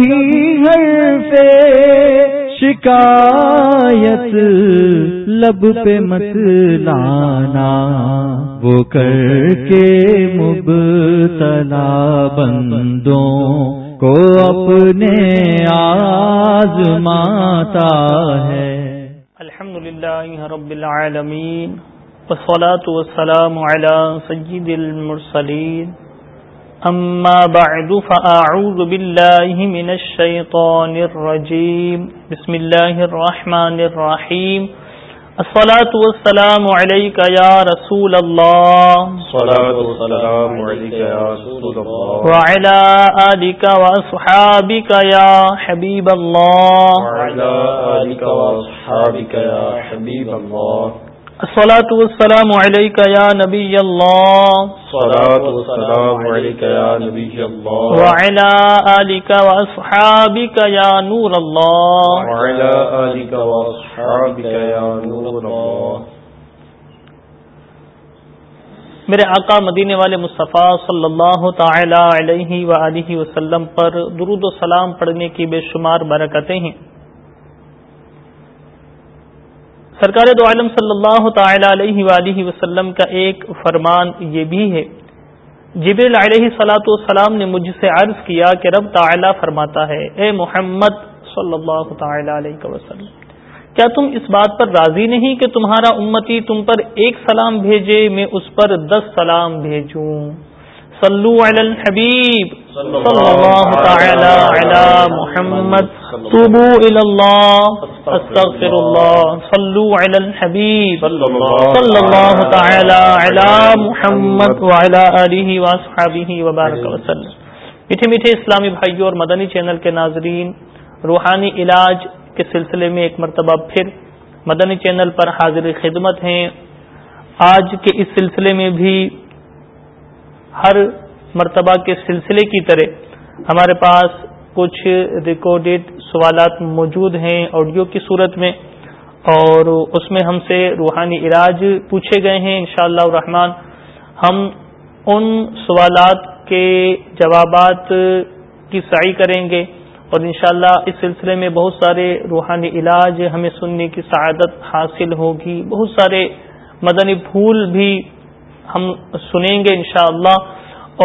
کبھی ہر شکایت، لب پہ مت لانا۔ وہ کر کے مبتلا بندوں کو اپنے آزماتا ہے۔ الحمد للہ رب العالمین، والصلاة والسلام على سید المرسلین۔ اما بعد فاعوذ بالله من الشيطان الرجيم. بسم الله الرحمن الرحيم. الصلاة والسلام عليك يا رسول الله. الصلاة والسلام عليك يا رسول الله. وعلى آلك وأصحابك يا حبيب الله. وعلى آلك وأصحابك يا حبيب الله. الصلاة والسلام عليك يا نبي الله. الصلاة والسلام عليك يا نبي الله. وعلى آلك وأصحابك يا نور الله. وعلى آلك وأصحابك يا نور الله. میرے آقا مدینے والے مصطفیٰ صلی اللہ تعالی علیہ وآلہ وسلم پر درود و سلام پڑھنے کی بے شمار برکتیں ہیں۔ سرکار دو عالم صلی اللہ تعالی علیہ وآلہ وسلم کا ایک فرمان یہ بھی ہے۔ جبریل علیہ سلاۃ والسلام نے مجھ سے عرض کیا کہ رب تعالی فرماتا ہے، اے محمد صلی اللہ تعالی علیہ وسلم، کیا تم اس بات پر راضی نہیں کہ تمہارا امتی تم پر ایک سلام بھیجے، میں اس پر دس سلام بھیجوں؟ صلو علی الحبیب، صلی اللہ تعالی علی محمد توبو الی اللہ استغفر اللہ صلو علی الحبیب صلی اللہ تعالی علی محمد وعلی آلہ واصحابہ وبارک وسلم. میٹھے میٹھے اسلامی بھائیوں اور مدنی چینل کے ناظرین روحانی علاج کے سلسلے میں ایک مرتبہ پھر مدنی چینل پر حاضر خدمت ہیں۔ آج کے اس سلسلے میں بھی ہر مرتبہ کے سلسلے کی طرح ہمارے پاس کچھ ریکارڈیڈ سوالات موجود ہیں آڈیو کی صورت میں اور اس میں ہم سے روحانی علاج پوچھے گئے ہیں انشاءاللہ شاء الرحمن۔ ہم ان سوالات کے جوابات کی سعی کریں گے اور انشاءاللہ اس سلسلے میں بہت سارے روحانی علاج ہمیں سننے کی سعادت حاصل ہوگی۔ بہت سارے مدنی پھول بھی ہم سنیں گے انشاءاللہ۔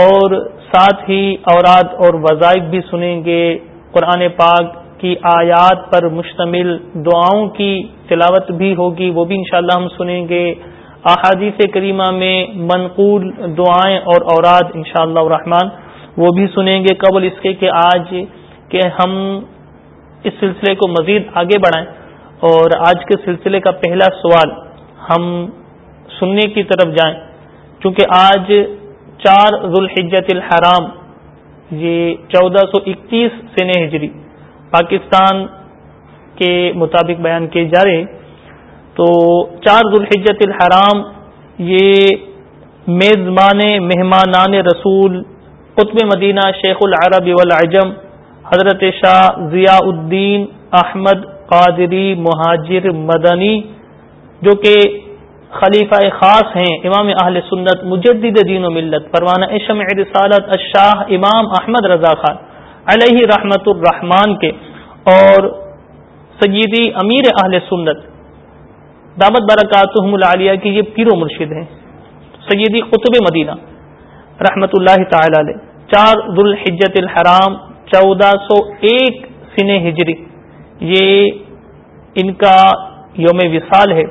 اور ساتھ ہی اوراد اور وظائف بھی سنیں گے قرآن پاک کی آیات پر مشتمل دعاؤں کی تلاوت بھی ہوگی، وہ بھی انشاءاللہ ہم سنیں گے۔ احادیث کریمہ میں منقول دعائیں اور اوراد انشاءاللہ اللہ الرحمن وہ بھی سنیں گے۔ قبل اس کے کہ آج کہ ہم اس سلسلے کو مزید آگے بڑھائیں اور آج کے سلسلے کا پہلا سوال ہم سننے کی طرف جائیں۔ چونکہ آج چار ذوالحجت الحرام، یہ چودہ سو اکتیس سن ہجری، پاکستان کے مطابق بیان کیے جا رہے تو چار ذوالحجت الحرام، یہ میزبان مہمانان رسول، قطب مدینہ شیخ العرب والعجم، حضرت شاہ ضیاء الدین احمد قادری مہاجر مدنی، جو کہ خلیفہ خاص ہیں، امام اہل سنت، مجدد دین و ملت پروانہ اشم رسالت الشاہ امام احمد رضا خان، علیہ رحمت الرحمان کے، اور سیدی امیر اہل سنت، دامت برکاتہم العالیہ کی یہ پیر و مرشد ہیں، سیدی قطب مدینہ، رحمت اللہ تعالی علیہ، چار ذوالحجت الحرام، چودہ سو ایک سن ہجری، یہ ان کا یوم وصال ہے،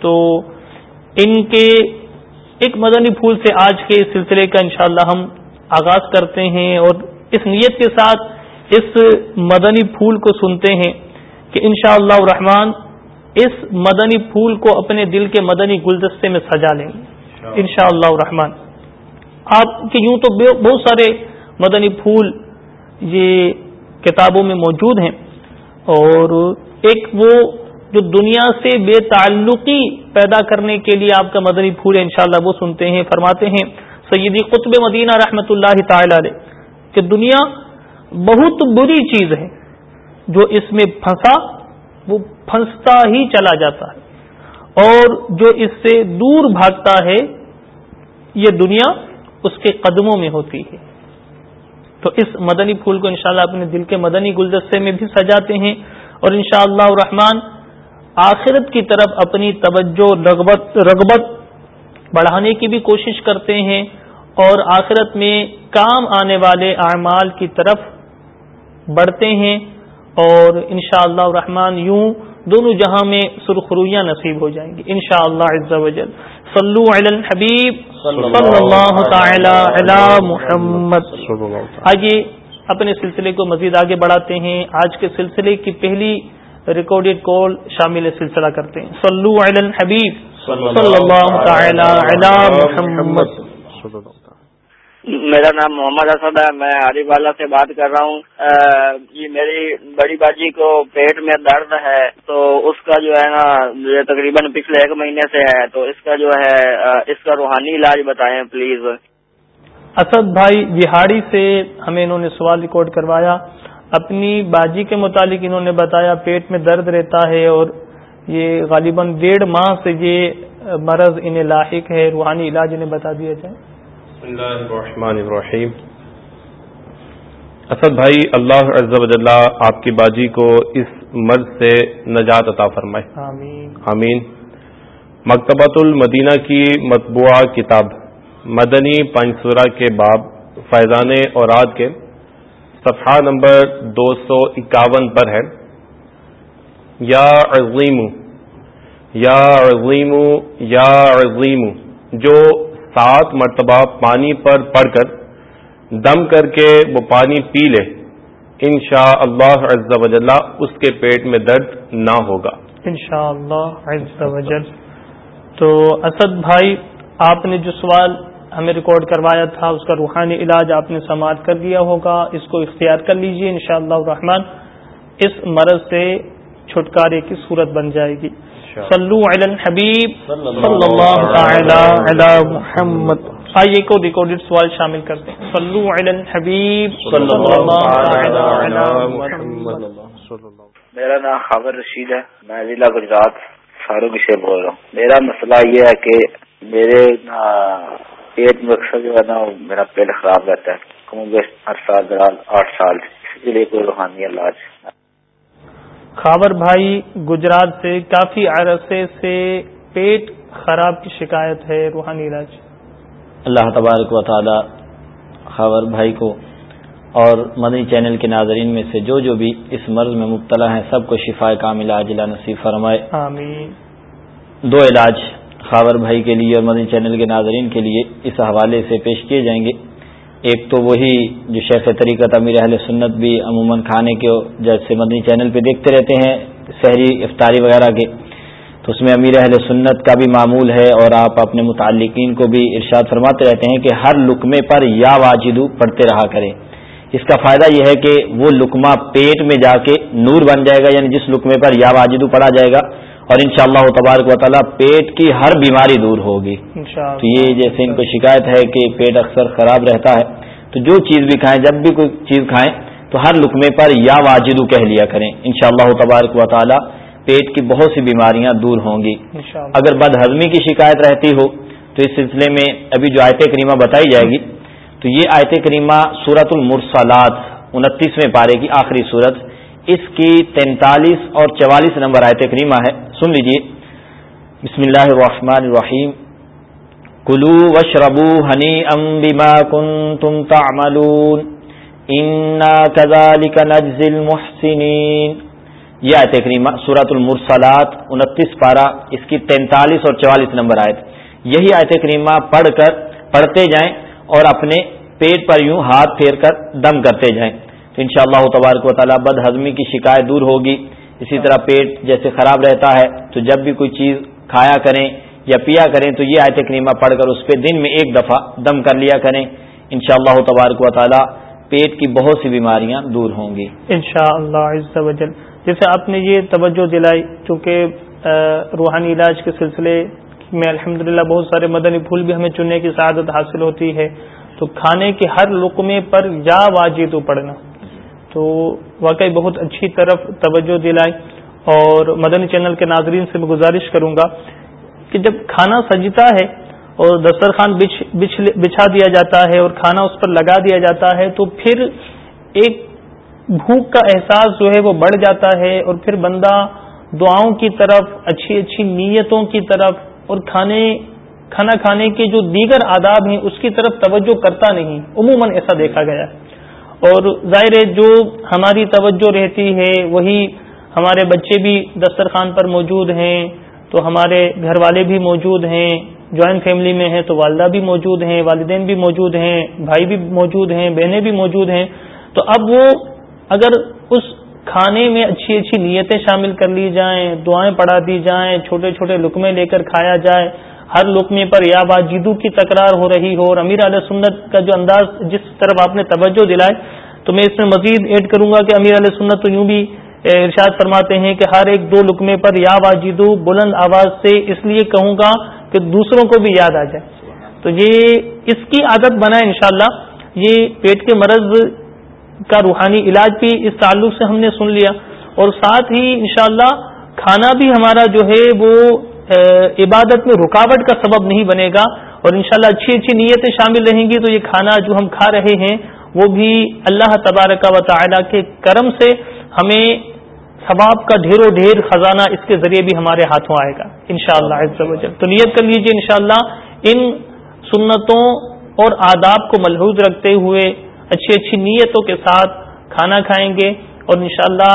تو ان کے ایک مدنی پھول سے آج کے اس سلسلے کا انشاءاللہ ہم آغاز کرتے ہیں اور اس نیت کے ساتھ اس مدنی پھول کو سنتے ہیں کہ انشاءاللہ اللہ الرحمن اس مدنی پھول کو اپنے دل کے مدنی گلدستے میں سجا لیں گے۔ ان شاء اللہ الرحمن آپ کے یوں تو بہت سارے مدنی پھول یہ کتابوں میں موجود ہیں اور ایک وہ جو دنیا سے بے تعلقی پیدا کرنے کے لیے آپ کا مدنی پھول ہے، انشاءاللہ وہ سنتے ہیں، فرماتے ہیں، سیدی قطب مدینہ رحمت اللہ تعالی علیہ، کہ دنیا بہت بری چیز ہے، جو اس میں پھنسا، وہ پھنستا ہی چلا جاتا ہے، اور جو اس سے دور بھاگتا ہے، یہ دنیا اس کے قدموں میں ہوتی ہے۔ تو اس مدنی پھول کو انشاءاللہ اپنے دل کے مدنی گلدستے میں بھی سجاتے ہیں، اور انشاءاللہ شاء الرحمن آخرت کی طرف اپنی توجہ رغبت رغبت بڑھانے کی بھی کوشش کرتے ہیں اور آخرت میں کام آنے والے اعمال کی طرف بڑھتے ہیں اور انشاءاللہ شاء الرحمن یوں دونوں جہاں میں سرخرویاں نصیب ہو جائیں گی۔ ان شاء اللہ صلو علی الحبیب۔ صلی اللہ تعالی علی محمد۔ آئیے اپنے سلسلے کو مزید آگے بڑھاتے ہیں۔ آج کے سلسلے کی پہلی ریکارڈیڈ کال شامل سلسلہ کرتے ہیں۔ صلو علی الحبیب۔ صلی اللہ تعالی علی محمد۔ میرا نام محمد اسد ہے میں ہری والا سے بات کر رہا ہوں۔ یہ میری بڑی باجی کو پیٹ میں درد ہے تو اس کا جو ہے نا تقریباً پچھلے ایک مہینے سے ہے تو اس کا جو ہے اس کا روحانی علاج بتائیں پلیز۔ اسد بھائی بہاڑی سے ہمیں انہوں نے سوال ریکارڈ کروایا۔ اپنی باجی کے متعلق انہوں نے بتایا پیٹ میں درد رہتا ہے اور یہ غالباً ڈیڑھ ماہ سے یہ مرض انہیں لاحق ہے روحانی علاج انہیں بتا دیا جائے۔ بسم اللہ الرحمن الرحیم۔ اسد بھائی اللہ عز و جلہ آپ کی باجی کو اس مرض سے نجات عطا فرمائے۔ آمین۔ آمین۔ مکتبۃ المدینہ کی مطبوعہ کتاب مدنی پنچورہ کے باب فیضان اور کے صفحہ نمبر دو سو اکاون پر ہے۔ یا عظیم یا عظیم یا عظیم جو سات مرتبہ پانی پر پڑ کر دم کر کے وہ پانی پی لے ان شاء اللہ اس کے پیٹ میں درد نہ ہوگا۔ ان شاء اللہ تو اسد بھائی، آپ نے جو سوال ہمیں ریکارڈ کروایا تھا اس کا روحانی علاج آپ نے سماعت کر دیا ہوگا اس کو اختیار کر لیجیے ان شاء اللہ الرحمن اس مرض سے چھٹکارے کی صورت بن جائے گی۔ صلو علی الحبیب۔ صلی اللہ تعالی علی محمد۔ آئیے کو ریکارڈڈ سوال شامل کرتے ہیں صلو علی الحبیب۔ صلی اللہ تعالی علی محمد۔ میرا نام خبر رشید ہے میں ضلع گجرات فاروق سے بول رہا ہوں۔ میرا مسئلہ یہ ہے کہ میرے پیٹ میں اکثر جو ہے نا میرا پیٹ خراب رہتا ہے۔ ہر سال آٹھ سال۔ اس کے لیے کوئی روحانی علاج۔ خاور بھائی گجرات سے کافی عرصے سے پیٹ خراب کی شکایت ہے روحانی علاج۔ اللہ تبارک و تعالی خاور بھائی کو اور مدنی چینل کے ناظرین میں سے جو جو بھی اس مرض میں مبتلا ہیں سب کو شفا کام علاج نصیب فرمائے۔ آمین۔ دو علاج۔ خاور بھائی کے لیے اور مدنی چینل کے ناظرین کے لیے اس حوالے سے پیش کیے جائیں گے۔ ایک تو وہی جو شیخ طریقت امیر اہل سنت بھی عموماً کھانے کے جیسے مدنی چینل پہ دیکھتے رہتے ہیں، شہری افطاری وغیرہ کے۔ تو اس میں امیر اہل سنت کا بھی معمول ہے اور آپ اپنے متعلقین کو بھی ارشاد فرماتے رہتے ہیں کہ ہر لکمے پر یا واجدو پڑھتے رہا کریں۔ اس کا فائدہ یہ ہے کہ وہ لکمہ پیٹ میں جا کے نور بن جائے گا یعنی جس لکمے پر یا واجدو پڑھا جائے گا اور ان شاء اللہ تبارک و تعالیٰ پیٹ کی ہر بیماری دور ہوگی۔ تو یہ جیسے ان کو شکایت ہے کہ پیٹ اکثر خراب رہتا ہے تو جو چیز بھی کھائیں جب بھی کوئی چیز کھائیں تو ہر لکمے پر یا واجدو کہہ لیا کریں۔ ان شاء اللہ تبارک و تعالیٰ پیٹ کی بہت سی بیماریاں دور ہوں گی۔ اگر بد ہضمی کی شکایت رہتی ہو تو اس سلسلے میں ابھی جو آیت کریمہ بتائی جائے گی تو یہ آیت کریمہ سورت المرسلات انتیسویں پارے کی آخری صورت اس کی تینتالیس اور چوالیس نمبر آیت کریمہ ہے۔ سن لیجیے بسم اللہ الرحمن الرحیم۔ کلو وشربو ہنی ام بما کنتم تعملون۔ انا كذلك نجزي المحسنین۔ یہ آیت کریمہ سورت المرسلات انتیس پارہ، اس کی تینتالیس اور چوالیس نمبر آیت۔ یہی آیت کریمہ پڑھ کر پڑھتے جائیں اور اپنے پیٹ پر یوں ہاتھ پھیر کر دم کرتے جائیں۔ تو ان شاء اللہ تبارک و تعالیٰ بد ہضمی کی شکایت دور ہوگی۔ اسی طرح پیٹ جیسے خراب رہتا ہے، تو جب بھی کوئی چیز کھایا کریں یا پیا کریں، تو یہ آیت کریمہ پڑھ کر اس پہ دن میں ایک دفعہ دم کر لیا کریں۔ ان شاء اللہ تبارک و تعالیٰ پیٹ کی بہت سی بیماریاں دور ہوں گی۔ ان شاء اللہ جیسے آپ نے یہ توجہ دلائی، چونکہ روحانی علاج کے سلسلے میں الحمد بہت سارے مدنی پھول بھی ہمیں چننے کی سعادت حاصل ہوتی ہے۔ تو کھانے کے ہر لقمے پر یا واجد پڑھنا۔ تو واقعی بہت اچھی طرف توجہ دلائی اور مدنی چینل کے ناظرین سے میں گزارش کروں گا کہ جب کھانا سجتا ہے اور دسترخوان بچھا دیا جاتا ہے اور کھانا اس پر لگا دیا جاتا ہے تو پھر ایک بھوک کا احساس جو ہے وہ بڑھ جاتا ہے اور پھر بندہ دعاؤں کی طرف، اچھی اچھی نیتوں کی طرف اور کھانے کھانا کھانے کے جو دیگر آداب ہیں اس کی طرف توجہ کرتا نہیں۔ عموماً ایسا دیکھا گیا۔ ہے اور ظاہر ہے جو ہماری توجہ رہتی ہے، وہی ہمارے بچے بھی دسترخوان پر موجود ہیں، تو ہمارے گھر والے بھی موجود ہیں، جوائنٹ فیملی میں ہیں تو والدہ بھی موجود ہیں، والدین بھی موجود ہیں، بھائی بھی موجود ہیں، بہنیں بھی موجود ہیں۔ تو اب وہ اگر اس کھانے میں اچھی اچھی نیتیں شامل کر لی جائیں، دعائیں پڑھا دی جائیں، چھوٹے چھوٹے لکمے لے کر کھایا جائے، ہر لکمے پر یا باجیدو کی تکرار ہو رہی ہو اور امیر علیہ سنت کا جو انداز، جس طرف آپ نے توجہ دلائے تو میں اس میں مزید ایڈ کروں گا کہ امیر علیہ سنت تو یوں بھی ارشاد فرماتے ہیں کہ ہر ایک دو لکمے پر یا واجدو بلند آواز سے اس لیے کہوں گا کہ دوسروں کو بھی یاد آ جائے۔ تو یہ اس کی عادت بنا انشاءاللہ۔ یہ پیٹ کے مرض کا روحانی علاج بھی اس تعلق سے ہم نے سن لیا۔ اور ساتھ ہی انشاءاللہ کھانا بھی ہمارا جو ہے وہ عبادت میں رکاوٹ کا سبب نہیں بنے گا۔ اور انشاءاللہ اچھی اچھی نیتیں شامل رہیں گی تو یہ کھانا جو ہم کھا رہے ہیں وہ بھی اللہ تبارک و تعالی کے کرم سے ہمیں ثواب کا ڈھیر و ڈھیر خزانہ اس کے ذریعے بھی ہمارے ہاتھوں آئے گا ان شاء اللہ تو نیت کر لیجیے انشاءاللہ ان سنتوں اور آداب کو ملحوظ رکھتے ہوئے اچھی اچھی نیتوں کے ساتھ کھانا کھائیں گے اور انشاءاللہ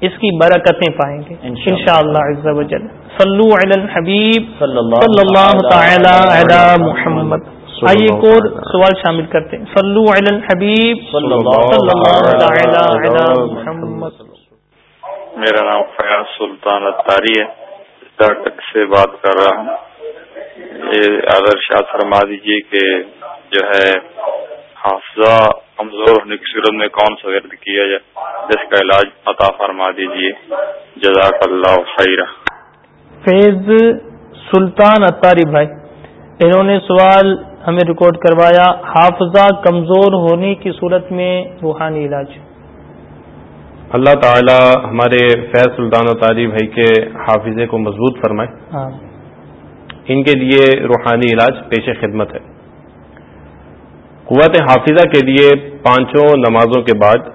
اس کی برکتیں پائیں گے ان شاء اللہ صلو علی الحبیب۔ صلی اللہ تعالی علی محمد۔ آئیے ایک اور سوال شامل کرتے ہیں۔ صلو علی الحبیب۔ صلی اللہ تعالی علی محمد۔ میرا نام فیاض سلطان اتاری ہے۔ ڈاٹک سے بات کر رہا ہوں۔ یہ آدر شاہ فرما دیجیے کہ جو ہے حافظہ کمزور ہونے کی صورت میں کون سا ورد کیا جائے؟ جس کا علاج عطا فرما دیجیے جزاک اللہ خیر فیض سلطان اتاری بھائی انہوں نے سوال ہمیں ریکارڈ کروایا حافظہ کمزور ہونے کی صورت میں روحانی علاج۔ اللہ تعالی ہمارے فیض سلطان و تاری بھائی کے حافظے کو مضبوط فرمائے۔ ان کے لیے روحانی علاج پیش خدمت ہے۔ قوت حافظہ کے لیے پانچوں نمازوں کے بعد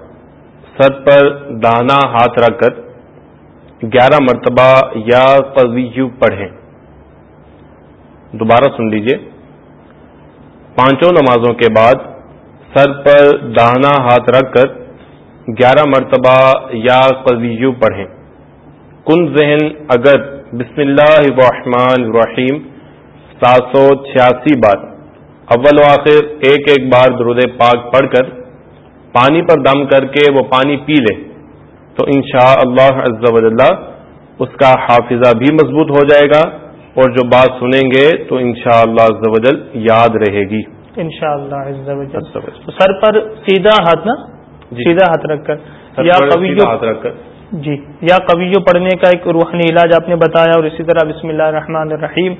سر پر دانا ہاتھ رکھ کر گیارہ مرتبہ یا قویو پڑھیں۔ دوبارہ سن لیجیے۔ پانچوں نمازوں کے بعد سر پر دانا ہاتھ رکھ کر گیارہ مرتبہ یا قویو پڑھیں۔ کن ذہن اگر بسم اللہ الرحمن الرحیم سات سو چھیاسی بار اول و آخر ایک ایک بار درود پاک پڑھ کر پانی پر دم کر کے وہ پانی پی لے، تو انشاء اللہ عز و اللہ اس کا حافظہ بھی مضبوط ہو جائے گا۔ اور جو بات سنیں گے تو انشاء اللہ عز و جل یاد رہے گی۔ انشاءاللہ و جل۔ سر پر سیدھا ہاتھ نا؟ جی۔ سیدھا ہاتھ رکھ کر۔ یا ہاتھ رکھ کر۔ جی۔ یا قویو پڑھنے کا ایک روحانی علاج آپ نے بتایا اور اسی طرح بسم اللہ الرحمن الرحیم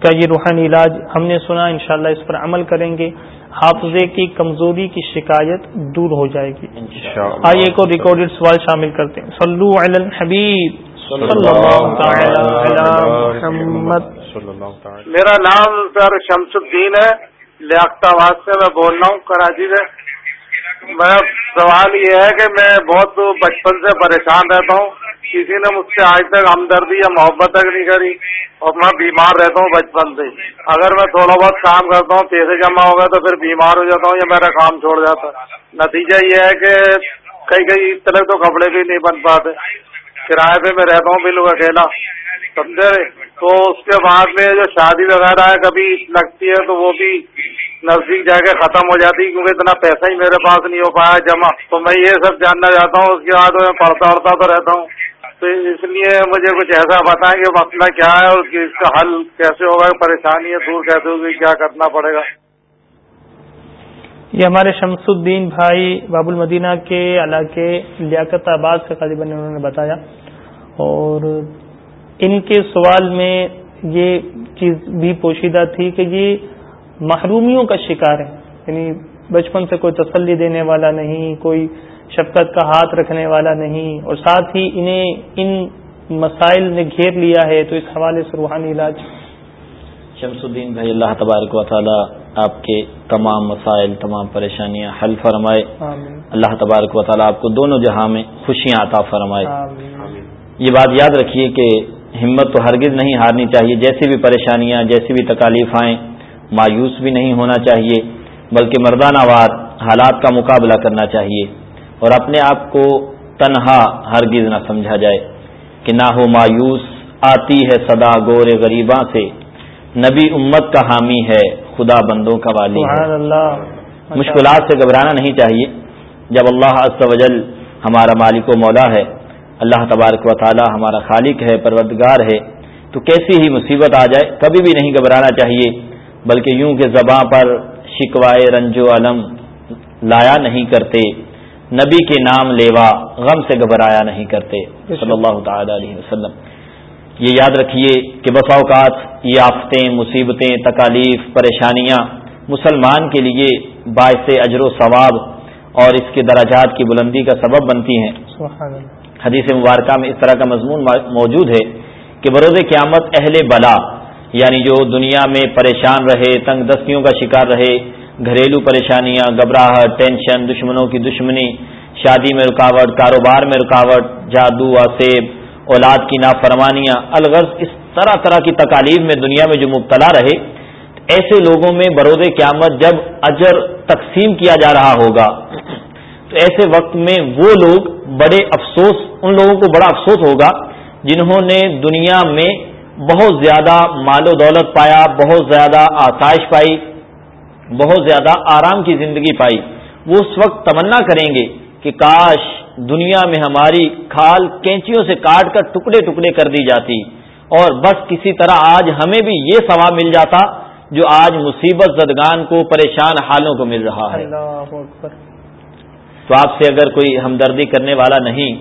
کا یہ روحانی علاج ہم نے سنا۔ انشاءاللہ اس پر عمل کریں گے۔ حافظے کی کمزوری کی شکایت دور ہو جائے گی۔ آئیے ایک اور ریکارڈیڈ سوال شامل کرتے ہیں۔ صلو علی الحبیب۔ میرا نام سر شمس الدین ہے لیاقت آباد سے میں بول رہا ہوں، کراچی سے۔ میں سوال یہ ہے کہ میں بہت بچپن سے پریشان رہتا ہوں۔ کسی نے مجھ سے آج تک ہمدردی یا محبت تک نہیں کری اور میں بیمار رہتا ہوں بچپن سے۔ اگر میں تھوڑا بہت کام کرتا ہوں، پیسے جمع ہو گئے تو پھر بیمار ہو جاتا ہوں یا میرا کام چھوڑ جاتا۔ ہے نتیجہ یہ ہے کہ کئی کئی طرح تو کپڑے بھی نہیں بن پاتے۔ کرایہ پہ میں رہتا ہوں بالکل اکیلا سمجھے؟ تو اس کے بعد میں جو شادی وغیرہ ہے، کبھی لگتی ہے تو وہ بھی نزدیک جا کے ختم ہو جاتی، کیونکہ اتنا پیسہ ہی میرے پاس نہیں ہو پایا جمع۔ تو میں یہ سب جاننا چاہتا ہوں، اس کے بعد میں پڑھتا اڑتا تو رہتا ہوں۔ تو اس لیے مجھے کچھ ایسا بتائیں کہ مسئلہ کیا ہے اور اس کا حل کیسے ہوگا، پریشانی ہے، دور کیسے ہوگی، کیا کرنا پڑے گا؟ یہ ہمارے شمس الدین بھائی باب المدینہ کے علاقے لیاقت آباد سے قریب انہوں نے بتایا۔ اور ان کے سوال میں یہ چیز بھی پوشیدہ تھی کہ یہ محرومیوں کا شکار ہے یعنی بچپن سے کوئی تسلی دینے والا نہیں کوئی شفقت کا ہاتھ رکھنے والا نہیں اور ساتھ ہی انہیں ان مسائل نے گھیر لیا ہے تو اس حوالے سے روحانی علاج۔ شمس الدین بھائی اللہ تبارک و تعالی آپ کے تمام مسائل تمام پریشانیاں حل فرمائے۔ اللہ تبارک و تعالی آپ کو دونوں جہاں میں خوشیاں عطا فرمائے۔ یہ بات یاد رکھیے کہ ہمت تو ہرگز نہیں ہارنی چاہیے۔ جیسی بھی پریشانیاں جیسی بھی تکالیف آئیں مایوس بھی نہیں ہونا چاہیے بلکہ مردانہ وار حالات کا مقابلہ کرنا چاہیے۔ اور اپنے آپ کو تنہا ہرگز نہ سمجھا جائے کہ نہ ہو مایوس آتی ہے صدا گور غریباں سے۔ نبی امت کا حامی ہے خدا بندوں کا والی ہے۔ مشکلات سے گھبرانا نہیں چاہیے۔ جب اللہ عز و جل ہمارا مالک و مولا ہے اللہ تبارک و تعالی ہمارا خالق ہے پروردگار ہے۔ تو کیسی ہی مصیبت آ جائے کبھی بھی نہیں گھبرانا چاہیے بلکہ یوں کہ زباں پر شکوائے رنج و علم لایا نہیں کرتے نبی کے نام لیوا غم سے گھبرایا نہیں کرتے۔ صلی اللہ تعالی علیہ وسلم۔ یہ یاد رکھیے کہ بسا اوقات یہ آفتیں مصیبتیں تکالیف پریشانیاں مسلمان کے لیے باعث اجر و ثواب اور اس کے دراجات کی بلندی کا سبب بنتی ہیں۔ حدیث مبارکہ میں اس طرح کا مضمون موجود ہے کہ بروز قیامت اہل بلا یعنی جو دنیا میں پریشان رہے، تنگ دستیوں کا شکار رہے، گھریلو پریشانیاں، گھبراہٹ، ٹینشن، دشمنوں کی دشمنی، شادی میں رکاوٹ، کاروبار میں رکاوٹ، جادو، آسیب، اولاد کی نافرمانیاں، الغرض اس طرح طرح کی تکالیف میں دنیا میں جو مبتلا رہے، ایسے لوگوں میں برود قیامت جب اجر تقسیم کیا جا رہا ہوگا، تو ایسے وقت میں وہ لوگ بڑے افسوس، ان لوگوں کو بڑا افسوس ہوگا جنہوں نے دنیا میں بہت زیادہ مال و دولت پایا، بہت زیادہ آسائش پائی، بہت زیادہ آرام کی زندگی پائی۔ وہ اس وقت تمنا کریں گے کہ کاش دنیا میں ہماری کھال کینچیوں سے کاٹ کر ٹکڑے ٹکڑے کر دی جاتی اور بس کسی طرح آج ہمیں بھی یہ ثواب مل جاتا جو آج مصیبت زدگان کو، پریشان حالوں کو مل رہا ہے۔ تو آپ سے اگر کوئی ہمدردی کرنے والا نہیں،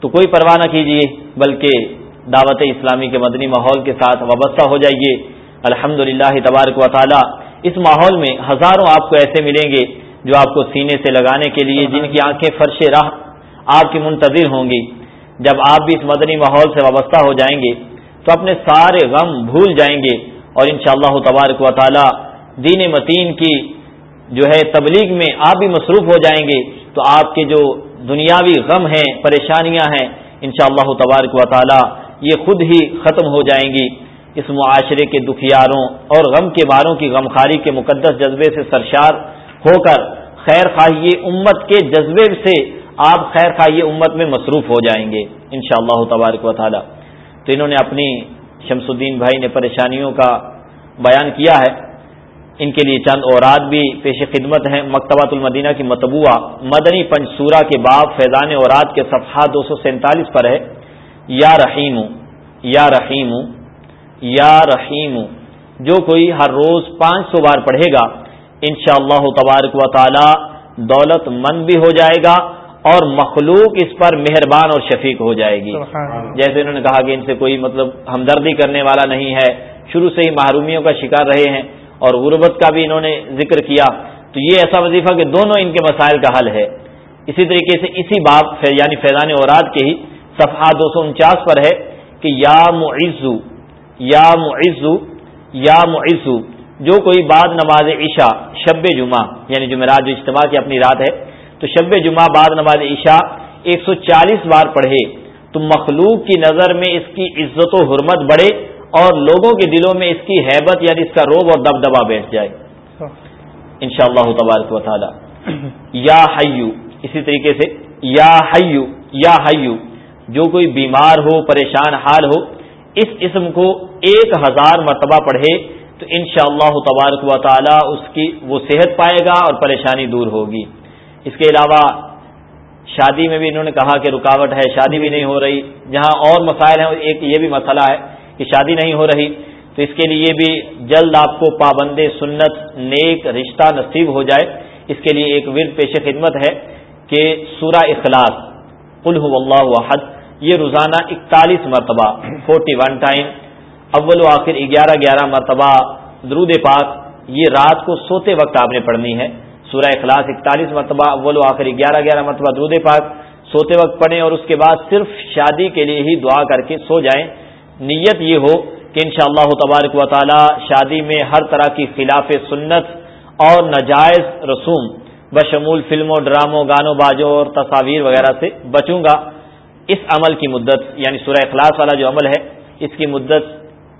تو کوئی پرواہ نہ کیجیے بلکہ دعوت اسلامی کے مدنی ماحول کے ساتھ وابستہ ہو جائیے۔ الحمد للہ تبارک و تعالی، اس ماحول میں ہزاروں آپ کو ایسے ملیں گے جو آپ کو سینے سے لگانے کے لیے، جن کی آنکھیں فرش راہ آپ کی منتظر ہوں گی۔ جب آپ بھی اس مدنی ماحول سے وابستہ ہو جائیں گے، تو اپنے سارے غم بھول جائیں گے۔ اور انشاءاللہ اللہ تبارک و تعالی، دین متین کی جو ہے تبلیغ میں آپ بھی مصروف ہو جائیں گے، تو آپ کے جو دنیاوی غم ہیں، پریشانیاں ہیں، انشاءاللہ اللہ تبارک و تعالی یہ خود ہی ختم ہو جائیں گی۔ اس معاشرے کے دکھیاروں اور غم کے باروں کی غمخاری کے مقدس جذبے سے سرشار ہو کر خیر خواہی امت کے جذبے سے آپ خیر خواہی امت میں مصروف ہو جائیں گے ان شاء اللہ تبارک و تعالی۔ تو انہوں نے اپنی شمس الدین بھائی نے پریشانیوں کا بیان کیا ہے۔ ان کے لیے چند اوراد بھی پیش خدمت ہیں. مکتبۃ المدینہ کی متبوعہ مدنی پنچورا کے باب فیضان اوراد کے صفحہ دو سو سینتالیس پر ہے. یا رحیم یا رحیم یا رحیم جو کوئی ہر روز پانچ سو بار پڑھے گا ان شاء اللہ تبارک و تعالی دولت مند بھی ہو جائے گا اور مخلوق اس پر مہربان اور شفیق ہو جائے گی. جیسے انہوں نے کہا کہ ان سے کوئی مطلب ہمدردی کرنے والا نہیں ہے. شروع سے ہی محرومیوں کا شکار رہے ہیں. اور غربت کا بھی انہوں نے ذکر کیا، تو یہ ایسا وظیفہ کہ دونوں ان کے مسائل کا حل ہے۔ اسی طریقے سے اسی باب یعنی فیضان اوراد کے ہی صفحہ دو سو انچاس پر ہے کہ یا معزو یا معزو یا معزو، جو کوئی بعد نماز عشاء، شب جمعہ یعنی جمعرات جو اجتماع کی اپنی رات ہے، تو شب جمعہ بعد نماز عشاء ایک سو چالیس بار پڑھے، تو مخلوق کی نظر میں اس کی عزت و حرمت بڑھے اور لوگوں کے دلوں میں اس کی حیبت یعنی اس کا روب اور دبدبا بیٹھ جائے۔ ان شاء اللہ تبارک و تعالی۔ یا حیو اسی طریقے سے یا حیو یا حیو جو کوئی بیمار ہو پریشان حال ہو اس اسم کو ایک ہزار مرتبہ پڑھے تو ان شاء اللہ تبارک و تعالی اس کی وہ صحت پائے گا اور پریشانی دور ہوگی۔ اس کے علاوہ شادی میں بھی انہوں نے کہا کہ رکاوٹ ہے شادی بھی نہیں ہو رہی۔ جہاں اور مسائل ہیں ایک یہ بھی مسئلہ ہے کہ شادی نہیں ہو رہی، تو اس کے لیے بھی جلد آپ کو پابند سنت، نیک رشتہ نصیب ہو جائے۔ اس کے لیے ایک ورد پیش خدمت ہے کہ سورہ اخلاص کل اللہ وحد یہ روزانہ اکتالیس مرتبہ، فورٹی ون ٹائم، اول و آخر گیارہ گیارہ مرتبہ، درود پاک، یہ رات کو سوتے وقت آپ نے پڑھنی ہے۔ سورہ اخلاص اکتالیس مرتبہ، اول و آخر گیارہ گیارہ مرتبہ درود پاک، سوتے وقت پڑھیں اور اس کے بعد صرف شادی کے لیے ہی دعا کر کے سو جائیں۔ نیت یہ ہو کہ ان شاء اللہ تبارک و تعالی شادی میں ہر طرح کی خلاف سنت اور ناجائز رسوم بشمول فلموں، ڈراموں، گانوں باجوں اور تصاویر وغیرہ سے بچوں گا۔ اس عمل کی مدت یعنی سورہ اخلاص والا جو عمل ہے، اس کی مدت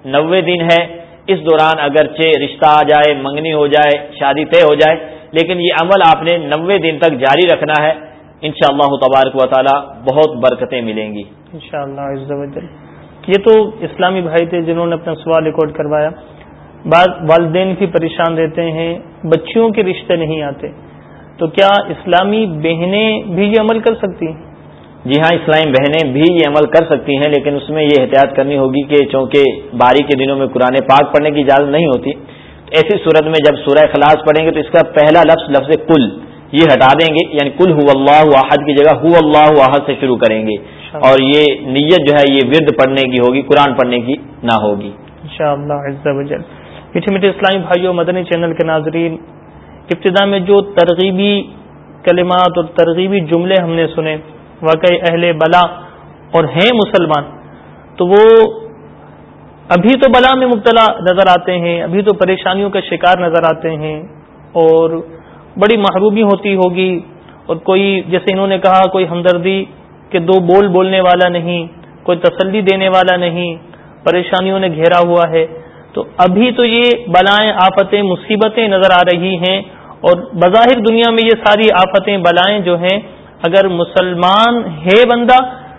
نوے دن ہے۔ اس دوران اگرچہ رشتہ آ جائے، منگنی ہو جائے، شادی طے ہو جائے، لیکن یہ عمل آپ نے نوے دن تک جاری رکھنا ہے۔ ان شاء اللہ تبارک و تعالی بہت برکتیں ملیں گی۔ ان شاء اللہ یہ تو اسلامی بھائی تھے جنہوں نے اپنا سوال ریکارڈ کروایا۔ بعض والدین بھی پریشان رہتے ہیں، بچیوں کے رشتے نہیں آتے۔ تو کیا اسلامی بہنیں بھی یہ عمل کر سکتی ہیں؟ جی ہاں اسلامی بہنیں بھی یہ عمل کر سکتی ہیں، لیکن اس میں یہ احتیاط کرنی ہوگی کہ چونکہ باری کے دنوں میں قرآن پاک پڑھنے کی اجازت نہیں ہوتی ایسی صورت میں جب سورہ خلاص پڑھیں گے تو اس کا پہلا لفظ لفظ کل یہ ہٹا دیں گے۔ یعنی کل ہو اللہ واحد کی جگہ ہو اللہ واحد سے شروع کریں گے۔ اور یہ نیت جو ہے یہ ورد پڑھنے کی ہوگی قرآن پڑھنے کی نہ ہوگی۔ میٹھے میٹھے اسلامی بھائیوں مدنی چینل کے ناظرین ابتدا میں جو ترغیبی کلمات اور ترغیبی جملے ہم نے سنے واقعی اہل بلا اور ہیں مسلمان تو وہ ابھی تو بلا میں مبتلا نظر آتے ہیں ابھی تو پریشانیوں کا شکار نظر آتے ہیں اور بڑی محرومی ہوتی ہوگی اور کوئی جیسے انہوں نے کہا کوئی ہمدردی کے دو بول بولنے والا نہیں، کوئی تسلی دینے والا نہیں، پریشانیوں نے گھیرا ہوا ہے۔ تو ابھی تو یہ بلائیں، آفتیں، مصیبتیں نظر آ رہی ہیں۔ اور بظاہر دنیا میں یہ ساری آفتیں، بلائیں جو ہیں، اگر مسلمان ہے بندہ،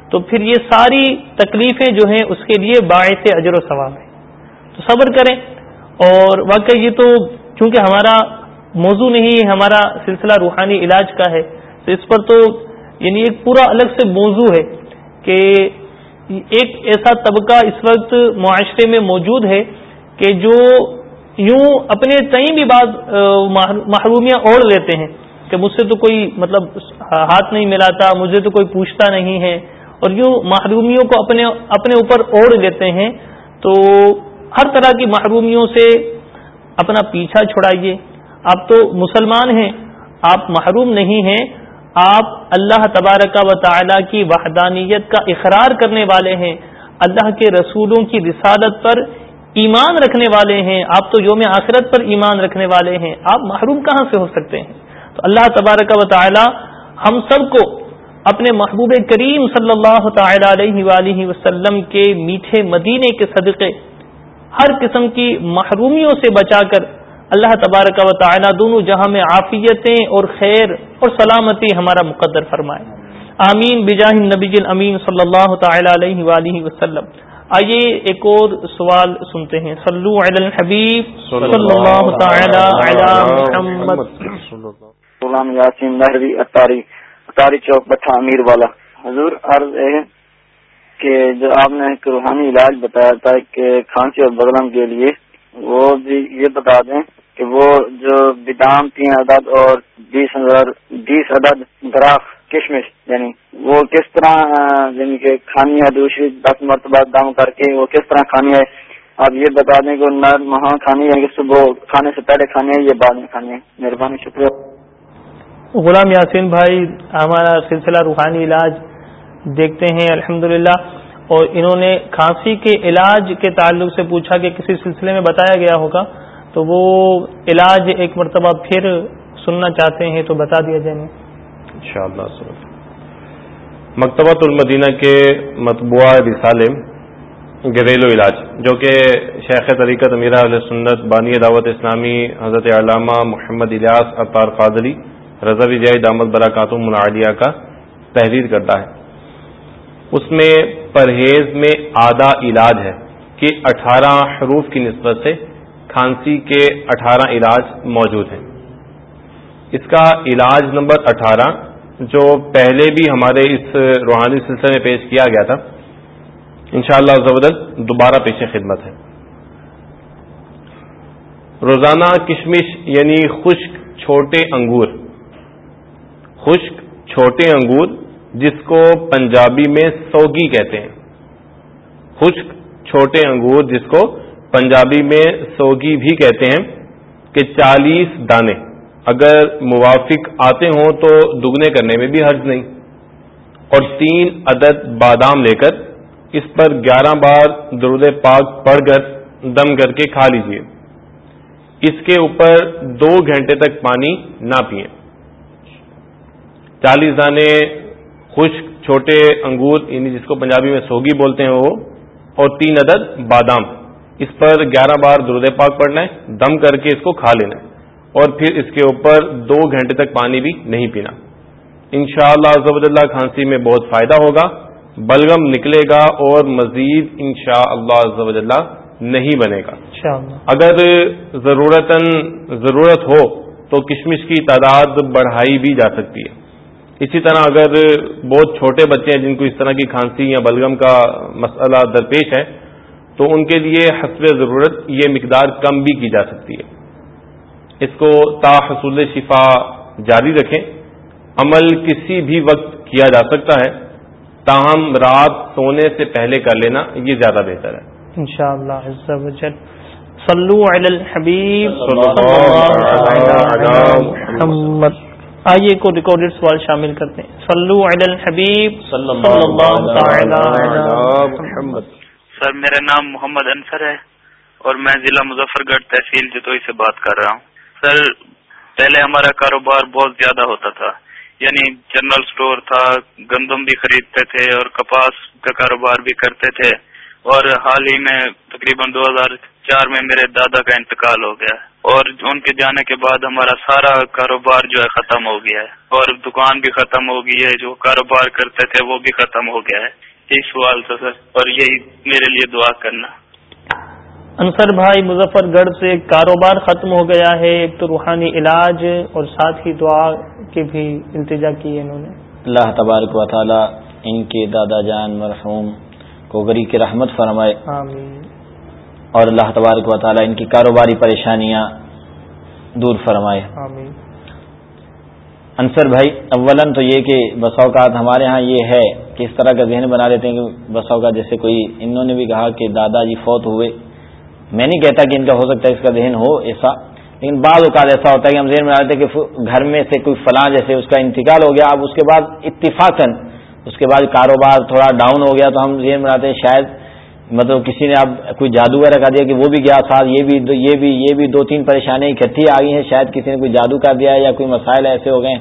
تو پھر یہ ساری تکلیفیں جو ہیں، اس کے لیے باعث اجر و ثواب ہے تو صبر کریں۔ اور واقعی یہ تو چونکہ ہمارا موضوع نہیں ہے ہمارا سلسلہ روحانی علاج کا ہے، تو اس پر تو یعنی ایک پورا الگ سے موضوع ہے کہ ایک ایسا طبقہ اس وقت معاشرے میں موجود ہے کہ جو یوں اپنے تئیں بھی بعض محرومیاں اوڑھ لیتے ہیں کہ مجھ سے تو کوئی مطلب ہاتھ نہیں ملاتا، مجھے تو کوئی پوچھتا نہیں ہے، اور یوں محرومیوں کو اپنے اپنے اوپر اوڑھ لیتے ہیں تو ہر طرح کی محرومیوں سے اپنا پیچھا چھڑائیے۔ آپ تو مسلمان ہیں، آپ محروم نہیں ہیں آپ اللہ تبارک و تعالی کی وحدانیت کا اقرار کرنے والے ہیں، اللہ کے رسولوں کی رسالت پر ایمان رکھنے والے ہیں، آپ تو یوم آخرت پر ایمان رکھنے والے ہیں، آپ محروم کہاں سے ہو سکتے ہیں؟ تو اللہ تبارک و تعالی ہم سب کو اپنے محبوب کریم صلی اللہ تعالی علیہ وآلہ وسلم کے میٹھے مدینے کے صدقے ہر قسم کی محرومیوں سے بچا کر اللہ تبارک و تعالی دونوں جہاں میں عافیتیں اور خیر اور سلامتی ہمارا مقدر فرمائے۔ آمین بجاہ نبی امین صلی اللہ تعالی علیہ وآلہ وسلم۔ آئیے ایک اور سوال سنتے ہیں۔ صلو علی الحبیب صلی اللہ تعالی علی محمد۔ غلام یاسین نہروی اتاری اتاری چوک بٹھا امیر والا۔ حضور عرض ہے کہ جو آپ نے ایک روحانی علاج بتایا تھا کہ کھانسی اور بغلم کے لیے وہ بھی یہ بتا دیں کہ وہ جو بدام تین عدد اور بیس ہزار بیس عدد دراخ کشمش یعنی وہ کس طرح یعنی کہ کھانی ہے دوسری دس مرتبہ دم کر کے وہ کس طرح کھانی ہے، آپ یہ بتا دیں کہ نر مہاں کھانی ہے کہ صبح کھانے سے پہلے کھانی ہے یہ بعد میں کھانی ہے؟ مہربانی، شکریہ۔ غلام یاسین بھائی، ہمارا سلسلہ روحانی علاج دیکھتے ہیں الحمد اور انہوں نے کھانسی کے علاج کے تعلق سے پوچھا کہ کسی سلسلے میں بتایا گیا ہوگا۔ تو وہ علاج ایک مرتبہ پھر سننا چاہتے ہیں تو بتا دیا جائیں گے مکتبۃ المدینہ کے مطبوعہ رسالے گھریلو علاج، جو کہ شیخ طریقت امیرہ علیہ سنت بانی دعوت اسلامی حضرت علامہ محمد الیاس اطار قادری، رضا جائے دامد براکات منعلیہ کا تحریر کرتا ہے۔ اس میں پرہیز میں آدھا علاج ہے کہ اٹھارہ حروف کی نسبت سے کھانسی کے اٹھارہ علاج موجود ہیں۔ اس کا علاج نمبر اٹھارہ، جو پہلے بھی ہمارے اس روحانی سلسلے میں پیش کیا گیا تھا، انشاءاللہ شاء اللہ دوبارہ پیش خدمت ہے۔ روزانہ کشمش یعنی خشک چھوٹے انگور۔ خشک چھوٹے انگور، جس کو پنجابی میں سوگی کہتے ہیں۔ خشک چھوٹے انگور، جس کو پنجابی میں سوگی بھی کہتے ہیں کہ چالیس دانے۔ اگر موافق آتے ہوں تو دگنے کرنے میں بھی حرض نہیں۔ اور تین عدد بادام لے کر اس پر گیارہ بار درود پاک پڑھ کر دم کر کے کھا لیجیے اس کے اوپر دو گھنٹے تک پانی نہ پئیں۔ چالیس دانے خشک چھوٹے انگور یعنی جس کو پنجابی میں سوگی بولتے ہیں وہ، اور تین عدد بادام۔ اس پر گیارہ بار درود پاک پڑنا ہے دم کر کے اس کو کھا لینا ہے۔ اور پھر اس کے اوپر دو گھنٹے تک پانی بھی نہیں پینا۔ ان شاء اللہ کھانسی میں بہت فائدہ ہوگا۔ بلغم نکلے گا اور مزید ان شاء اللہ اللہ نہیں بنے گا۔ اگر ضرورت ضرورت ہو تو کشمش کی تعداد بڑھائی بھی جا سکتی ہے۔ اسی طرح اگر بہت چھوٹے بچے ہیں جن کو اس طرح کی کھانسی یا بلغم کا مسئلہ درپیش ہے تو ان کے لیے حسب ضرورت یہ مقدار کم بھی کی جا سکتی ہے۔ اس کو تا حصول شفا جاری رکھیں۔ عمل کسی بھی وقت کیا جا سکتا ہے۔ تاہم رات سونے سے پہلے کر لینا یہ زیادہ بہتر ہے۔ انشاءاللہ صلو علی الحبیب۔ محمد۔ آئیے کو ریکارڈیڈ سوال شامل کرتے ہیں۔ صلو علی الحبیب۔ صلی اللہ سر، میرا نام محمد انصر ہے اور میں ضلع مظفر گڑھ تحصیل جتوئی سے بات کر رہا ہوں۔ سر، پہلے ہمارا کاروبار بہت زیادہ ہوتا تھا۔ یعنی جنرل سٹور تھا، گندم بھی خریدتے تھے اور کپاس کا کاروبار بھی کرتے تھے۔ اور حال ہی میں تقریباً دو ہزار چار میں میرے دادا کا انتقال ہو گیا۔ اور ان کے جانے کے بعد ہمارا سارا کاروبار جو ہے ختم ہو گیا ہے۔ اور دکان بھی ختم ہو گئی ہے، جو کاروبار کرتے تھے وہ بھی ختم ہو گیا ہے۔ یہی سوال تھا سر اور یہی میرے لیے دعا کرنا۔ انصر بھائی مظفر گڑھ سے کاروبار ختم ہو گیا ہے ایک تو روحانی علاج اور ساتھ ہی دعا کے بھی التجا کی ہے انہوں نے۔ اللہ تبارک و تعالی ان کے دادا جان مرحوم کو گری کی رحمت فرمائے۔ آمین۔ اور اللہ تبارک و تعالیٰ ان کی کاروباری پریشانیاں دور فرمائے۔ انصر بھائی اولن تو یہ کہ بس اوقات ہمارے ہاں یہ ہے کہ اس طرح کا ذہن بنا لیتے ہیں کہ بس اوقات جیسے کوئی، انہوں نے بھی کہا کہ دادا جی فوت ہوئے۔ میں نہیں کہتا کہ ان کا ہو سکتا ہے اس کا ذہن ہو ایسا، لیکن بعض اوقات ایسا ہوتا ہے کہ ہم ذہن بنا لیتے ہیں کہ گھر میں سے کوئی فلاں جیسے اس کا انتقال ہو گیا، اب اس کے بعد اتفاقاً اس کے بعد کاروبار تھوڑا ڈاؤن ہو گیا تو ہم ذہن بناتے ہیں شاید مطلب کسی نے اب کوئی جادوگر رکھا دیا کہ وہ بھی گیا، ساتھ یہ بھی یہ بھی یہ بھی دو تین پریشانیاں اکٹھی آ گئی ہیں، شاید کسی نے کوئی جادو کر دیا ہے یا کوئی مسائل ایسے ہو گئے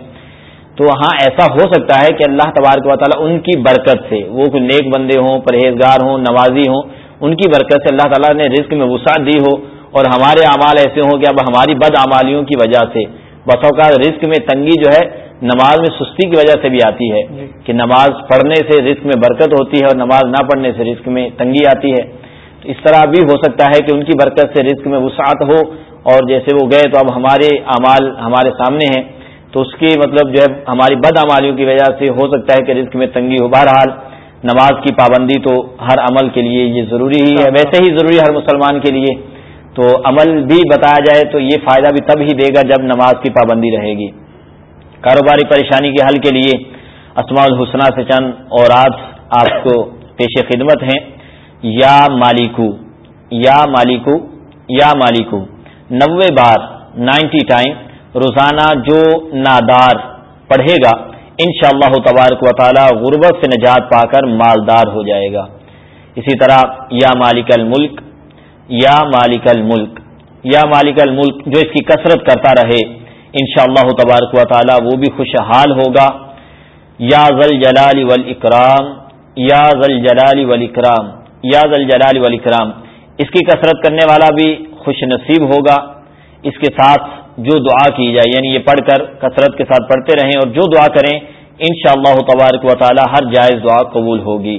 تو ہاں ایسا ہو سکتا ہے کہ اللہ تبارک و تعالیٰ ان کی برکت سے، وہ کوئی نیک بندے ہوں، پرہیزگار ہوں، نوازی ہوں، ان کی برکت سے اللہ تعالیٰ نے رزق میں وسعت دی ہو اور ہمارے اعمال ایسے ہوں کہ اب ہماری بد امالیوں کی وجہ سے۔ بسوں کا رزق میں تنگی جو ہے نماز میں سستی کی وجہ سے بھی آتی ہے جی۔ کہ نماز پڑھنے سے رزق میں برکت ہوتی ہے اور نماز نہ پڑھنے سے رزق میں تنگی آتی ہے۔ تو اس طرح بھی ہو سکتا ہے کہ ان کی برکت سے رزق میں وسعت ہو اور جیسے وہ گئے تو اب ہمارے اعمال ہمارے سامنے ہیں۔ تو اس کی مطلب جو ہے ہماری بد امالیوں کی وجہ سے ہو سکتا ہے کہ رزق میں تنگی ہو۔ بہرحال نماز کی پابندی تو ہر عمل کے لیے یہ ضروری ہی ہے۔ ویسے ہی ضروری ہر مسلمان کے لیے۔ تو عمل بھی بتایا جائے تو یہ فائدہ بھی تب ہی دے گا جب نماز کی پابندی رہے گی۔ کاروباری پریشانی کے حل کے لیے اسماء الحسنہ سے چند اور آج آپ کو پیش خدمت ہیں۔ یا مالکو یا مالکو یا مالکو۔ نوے بار، نائنٹی ٹائم، روزانہ جو نادار پڑھے گا ان شاء اللہ تبارک و تعالی غربت سے نجات پا کر مالدار ہو جائے گا۔ اسی طرح، یا مالک الملک، یا مالک الملک۔ یا مالک الملک جو اس کی کثرت کرتا رہے ان شاء اللہ تبارک و تعالی وہ بھی خوشحال ہوگا۔ یا ذل جلال ول اکرام یا ذل جلال ول اکرام یا ذل جلال ول اکرام۔ اس کی کثرت کرنے والا بھی خوش نصیب ہوگا۔ اس کے ساتھ جو دعا کی جائے یعنی یہ پڑھ کر کثرت کے ساتھ پڑھتے رہیں اور جو دعا کریں ان شاء اللہ تبارک و تعالی ہر جائز دعا قبول ہوگی۔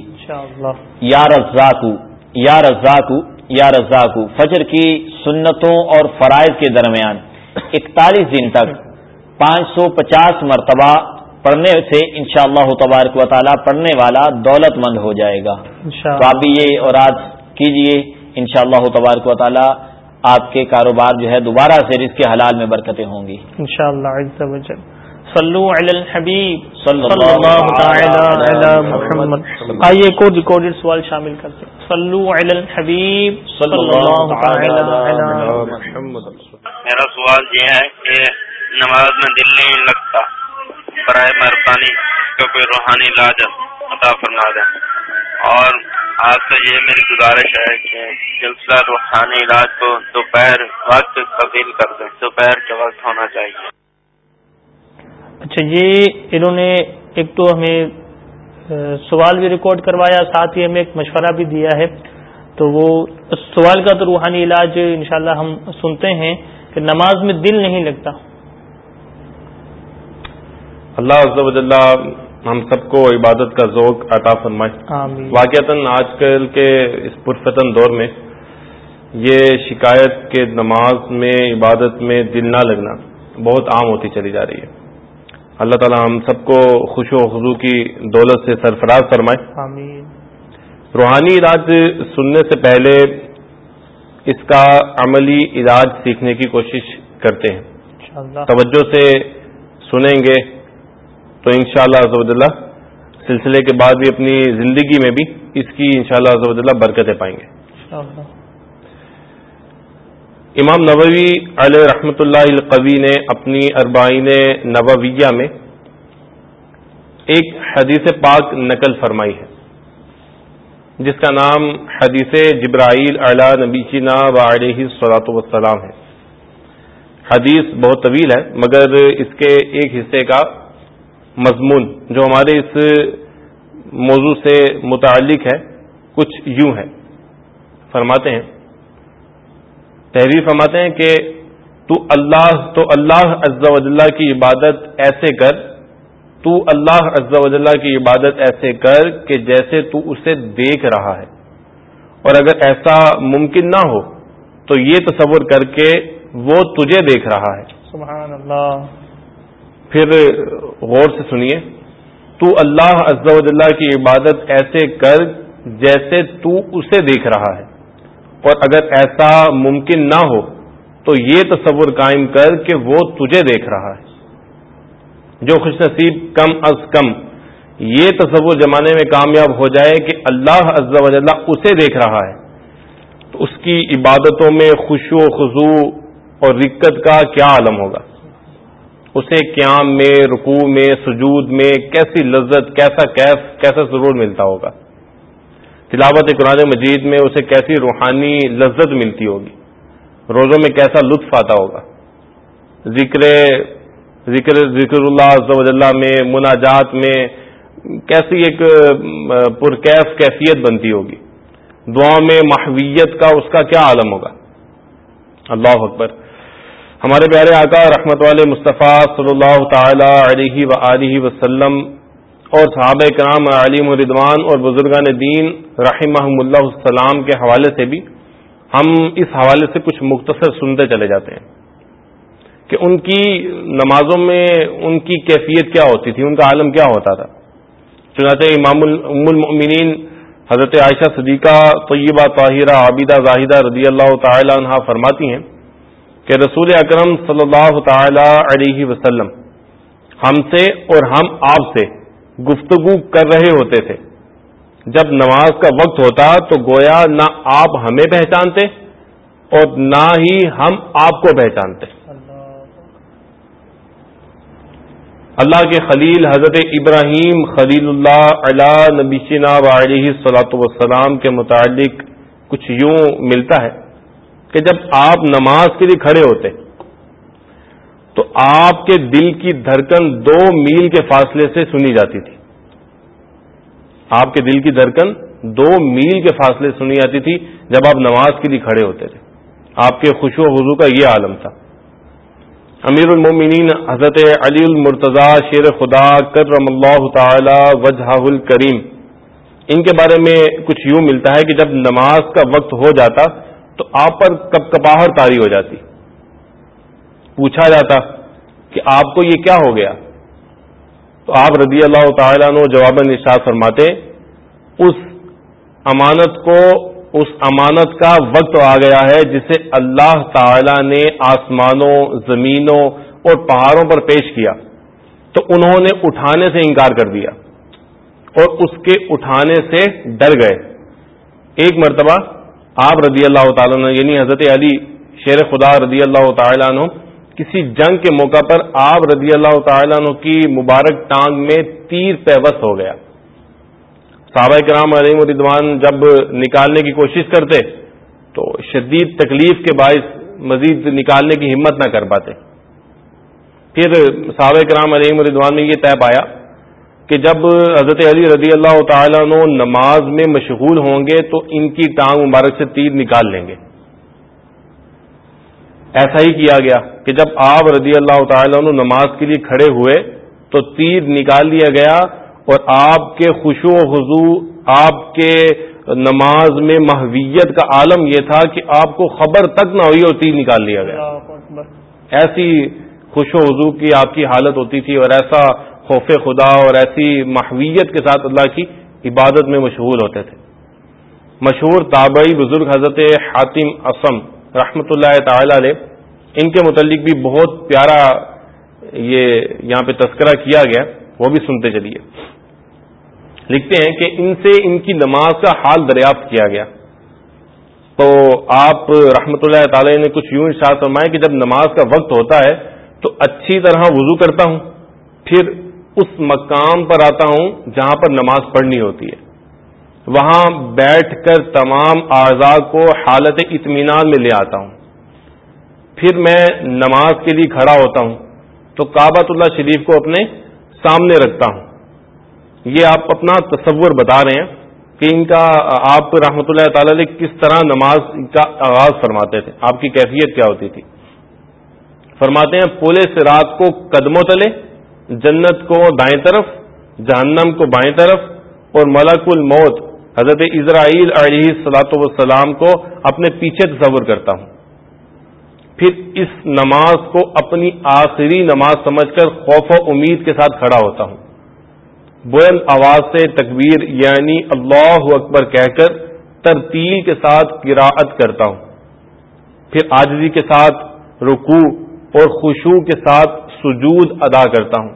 یا رزاکو یا رزاکو یا رزاکو فجر کی سنتوں اور فرائض کے درمیان اکتالیس دن تک پانچ سو پچاس مرتبہ پڑھنے سے انشاءاللہ اللہ تبارک و تعالیٰ پڑھنے والا دولت مند ہو جائے گا۔ تو آپ بھی یہ اور آج کیجیے ان شاء اللہ تبارک و تعالیٰ آپ کے کاروبار جو ہے دوبارہ سے رزق کے حلال میں برکتیں ہوں گی۔ ان شاء اللہ صلو علی الحبیب. صلی اللہ تعالی علی محمد. آئیے کو ریکارڈڈ سوال شامل کرتے ہیں. صلو علی الحبیب. صلی اللہ تعالی علی محمد. میرا سوال یہ ہے کہ نماز میں دل نہیں لگتا برائے مہربانی کا کوئی روحانی علاج عطا فرما دیں اور آپ سے یہ میری گزارش ہے کہ سلسلہ روحانی علاج کو دوپہر وقت تبدیل کر دیں۔ دوپہر کے وقت ہونا چاہیے۔ اچھا یہ انہوں نے ایک تو ہمیں سوال بھی ریکارڈ کروایا ساتھ ہی ہمیں ایک مشورہ بھی دیا ہے۔ تو وہ سوال کا تو روحانی علاج انشاءاللہ ہم سنتے ہیں کہ نماز میں دل نہیں لگتا۔ اللہ عز و ہم سب کو عبادت کا ذوق عطا فرمائے۔ واقعات آج کل کے اس پرفتن دور میں یہ شکایت کے نماز میں عبادت میں دل نہ لگنا بہت عام ہوتی چلی جا رہی ہے۔ اللہ تعالی ہم سب کو خوش و خضو کی دولت سے سرفراز فرمائے۔ آمین۔ روحانی علاج سننے سے پہلے اس کا عملی علاج سیکھنے کی کوشش کرتے ہیں۔ توجہ سے سنیں گے تو ان شاء اللہ سلسلے کے بعد بھی اپنی زندگی میں بھی اس کی ان شاء اللہ برکتیں پائیں گے۔ امام نبوی علیہ رحمۃ اللہ القوی نے اپنی اربعین نبویہ میں ایک حدیث پاک نقل فرمائی ہے، جس کا نام حدیث جبرائیل علی نبی چینا و علیہ صلاۃ وسلام ہے۔ حدیث بہت طویل ہے، مگر اس کے ایک حصے کا مضمون جو ہمارے اس موضوع سے متعلق ہے، کچھ یوں ہے۔ فرماتے ہیں تحریر فرماتے ہیں کہ تو اللہ تو اللہ عز و جلہ کی عبادت ایسے کر تو اللہ عز و جلہ کی عبادت ایسے کر کہ جیسے تو اسے دیکھ رہا ہے۔ اور اگر ایسا ممکن نہ ہو تو یہ تصور کر کے وہ تجھے دیکھ رہا ہے۔ سبحان اللہ۔ پھر غور سے سنیے۔ تو اللہ عز و جلہ کی عبادت ایسے کر جیسے تو اسے دیکھ رہا ہے۔ اور اگر ایسا ممکن نہ ہو تو یہ تصور قائم کر کہ وہ تجھے دیکھ رہا ہے۔ جو خوش نصیب کم از کم یہ تصور جمانے میں کامیاب ہو جائے کہ اللہ عز و جلہ اسے دیکھ رہا ہے۔ تو اس کی عبادتوں میں خوش و خضو اور رکت کا کیا عالم ہوگا؟ اسے قیام میں، رکوع میں، سجود میں کیسی لذت، کیسا کیف، کیسا ضرور ملتا ہوگا؟ تلاوت قرآن مجید میں اسے کیسی روحانی لذت ملتی ہوگی؟ روزوں میں کیسا لطف آتا ہوگا؟ ذکر ذکر ذکر اللہ اللہ میں، مناجات میں کیسی ایک پرکیف کیفیت بنتی ہوگی؟ دعاؤں میں محویت کا اس کا کیا عالم ہوگا؟ اللہ اکبر۔ ہمارے پیارے آقا رحمت والے مصطفیٰ صلی اللہ تعالی علیہ و وسلم اور صحابہ کرام علیم ردوان اور بزرگان دین رحمہ اللہ السلام کے حوالے سے بھی ہم اس حوالے سے کچھ مختصر سنتے چلے جاتے ہیں کہ ان کی نمازوں میں ان کی کیفیت کیا ہوتی تھی، ان کا عالم کیا ہوتا تھا۔ چنانچہ امام ام المؤمنین حضرت عائشہ صدیقہ، طیبہ، طاہرہ، عابدہ، زاہدہ رضی اللہ تعالی عنہ فرماتی ہیں کہ رسول اکرم صلی اللہ تعالی علیہ وسلم ہم سے اور ہم آپ سے گفتگو کر رہے ہوتے تھے۔ جب نماز کا وقت ہوتا تو گویا نہ آپ ہمیں پہچانتے اور نہ ہی ہم آپ کو پہچانتے۔ اللہ کے خلیل حضرت ابراہیم خلیل اللہ علا نبی و علیہ صلاحت وسلام کے متعلق کچھ یوں ملتا ہے کہ جب آپ نماز کے لیے کھڑے ہوتے تو آپ کے دل کی دھڑکن دو میل کے فاصلے سے سنی جاتی تھی۔ آپ کے دل کی دھڑکن دو میل کے فاصلے سنی جاتی تھی جب آپ نماز کے لیے کھڑے ہوتے تھے۔ آپ کے خوش و حضو کا یہ عالم تھا۔ امیر المومنین حضرت علی المرتضی شیر خدا کرم اللہ تعالی وجہ الکریم۔ ان کے بارے میں کچھ یوں ملتا ہے کہ جب نماز کا وقت ہو جاتا تو آپ پر کپ کپاہٹ تاری ہو جاتی۔ پوچھا جاتا کہ آپ کو یہ کیا ہو گیا؟ تو آپ رضی اللہ تعالیٰ نے جواب نشاد فرماتے، اس امانت کو، اس امانت کا وقت آ گیا ہے جسے اللہ تعالی نے آسمانوں، زمینوں اور پہاڑوں پر پیش کیا۔ تو انہوں نے اٹھانے سے انکار کر دیا اور اس کے اٹھانے سے ڈر گئے۔ ایک مرتبہ آپ رضی اللہ تعالیٰ عنہ یعنی حضرت علی شیر خدا رضی اللہ تعالیٰ عنہ کسی جنگ کے موقع پر آپ رضی اللہ تعالیٰ عنہ کی مبارک ٹانگ میں تیر پیوس ہو گیا۔ صحابہ کرام علیہ مردوان جب نکالنے کی کوشش کرتے تو شدید تکلیف کے باعث مزید نکالنے کی ہمت نہ کر پاتے۔ پھر صحابہ کرام علیہ مردوان میں یہ طے پایا کہ جب حضرت علی رضی اللہ تعالیٰ عنہ نماز میں مشغول ہوں گے تو ان کی ٹانگ مبارک سے تیر نکال لیں گے۔ ایسا ہی کیا گیا کہ جب آپ رضی اللہ تعالیٰ عنہ نماز کے لیے کھڑے ہوئے تو تیر نکال لیا گیا اور آپ کے خوشو و خضو آپ کے نماز میں محویت کا عالم یہ تھا کہ آپ کو خبر تک نہ ہوئی اور تیر نکال لیا گیا۔ ایسی خوش و حضو کی آپ کی حالت ہوتی تھی اور ایسا خوف خدا اور ایسی محویت کے ساتھ اللہ کی عبادت میں مشہور ہوتے تھے۔ مشہور تابعی بزرگ حضرت حاتم اسم رحمۃ اللہ تعالی علیہ ان کے متعلق بھی بہت پیارا یہ یہاں پہ تذکرہ کیا گیا، وہ بھی سنتے چلیے۔ لکھتے ہیں کہ ان سے ان کی نماز کا حال دریافت کیا گیا۔ تو آپ رحمۃ اللہ تعالی نے کچھ یوں ارشاد فرمایا کہ جب نماز کا وقت ہوتا ہے تو اچھی طرح وضو کرتا ہوں، پھر اس مقام پر آتا ہوں جہاں پر نماز پڑھنی ہوتی ہے۔ وہاں بیٹھ کر تمام اعضاء کو حالت اطمینان میں لے آتا ہوں۔ پھر میں نماز کے لیے کھڑا ہوتا ہوں تو کابت اللہ شریف کو اپنے سامنے رکھتا ہوں۔ یہ آپ اپنا تصور بتا رہے ہیں کہ ان کا آپ رحمۃ اللہ تعالی علیہ کس طرح نماز کا آغاز فرماتے تھے۔ آپ کی کیفیت کیا ہوتی تھی؟ فرماتے ہیں، پولے سے رات کو قدموں تلے، جنت کو دائیں طرف، جہنم کو بائیں طرف اور ملک الموت حضرت اسرائیل علیہ سلاۃ وسلام کو اپنے پیچھے تصور کرتا ہوں۔ پھر اس نماز کو اپنی آخری نماز سمجھ کر خوف و امید کے ساتھ کھڑا ہوتا ہوں۔ بلند آواز سے تکبیر یعنی اللہ اکبر کہہ کر ترتیل کے ساتھ قراءت کرتا ہوں۔ پھر آجزی کے ساتھ رکوع اور خوشبو کے ساتھ سجود ادا کرتا ہوں۔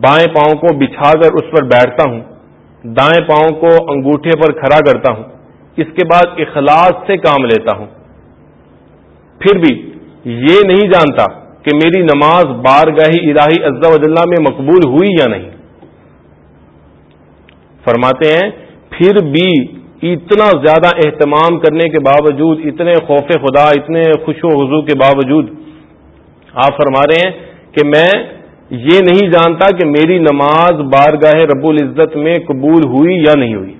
بائیں پاؤں کو بچھا کر اس پر بیٹھتا ہوں۔ دائیں پاؤں کو انگوٹھے پر کھڑا کرتا ہوں۔ اس کے بعد اخلاص سے کام لیتا ہوں۔ پھر بھی یہ نہیں جانتا کہ میری نماز بارگاہی الہی عزا وجاللہ میں مقبول ہوئی یا نہیں۔ فرماتے ہیں، پھر بھی اتنا زیادہ اہتمام کرنے کے باوجود، اتنے خوف خدا، اتنے خوش و حضو کے باوجود آپ فرما رہے ہیں کہ میں یہ نہیں جانتا کہ میری نماز بارگاہ رب العزت میں قبول ہوئی یا نہیں ہوئی۔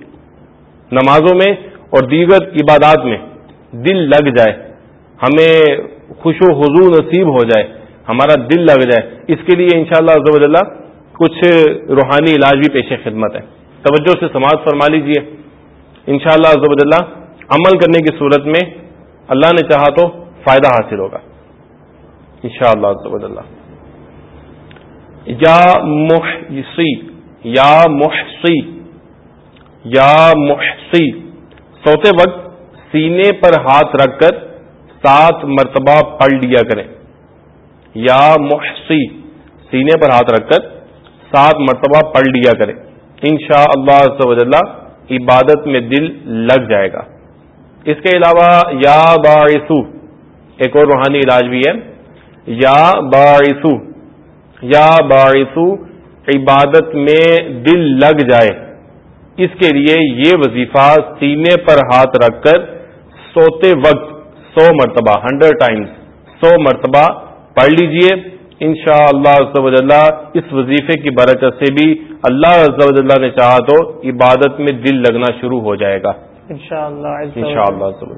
نمازوں میں اور دیگر عبادات میں دل لگ جائے، ہمیں خوش و حضو نصیب ہو جائے، ہمارا دل لگ جائے۔ اس کے لیے انشاءاللہ شاء اللہ کچھ روحانی علاج بھی پیش خدمت ہے۔ توجہ سے سماج فرما لیجیے ان شاء اللہ عمل کرنے کی صورت میں اللہ نے چاہا تو فائدہ حاصل ہوگا۔ ان شاء اللہ یا محسی یا محسی یا محسی۔ سوتے وقت سینے پر ہاتھ رکھ کر سات مرتبہ پڑھ لیا کریں۔ یا محسی، سینے پر ہاتھ رکھ کر سات مرتبہ پڑھ لیا کریں۔ ان شاء اللہ عبادت میں دل لگ جائے گا۔ اس کے علاوہ یا باعثو، ایک اور روحانی علاج بھی ہے۔ یا باعثو یا باعثو عبادت میں دل لگ جائے۔ اس کے لیے یہ وظیفہ سینے پر ہاتھ رکھ کر سوتے وقت سو مرتبہ ہنڈریڈ ٹائمز سو مرتبہ پڑھ لیجیے۔ ان شاء اللہ اس وظیفے کی برکت سے بھی اللہ اللہ نے چاہا تو عبادت میں دل لگنا شروع ہو جائے گا۔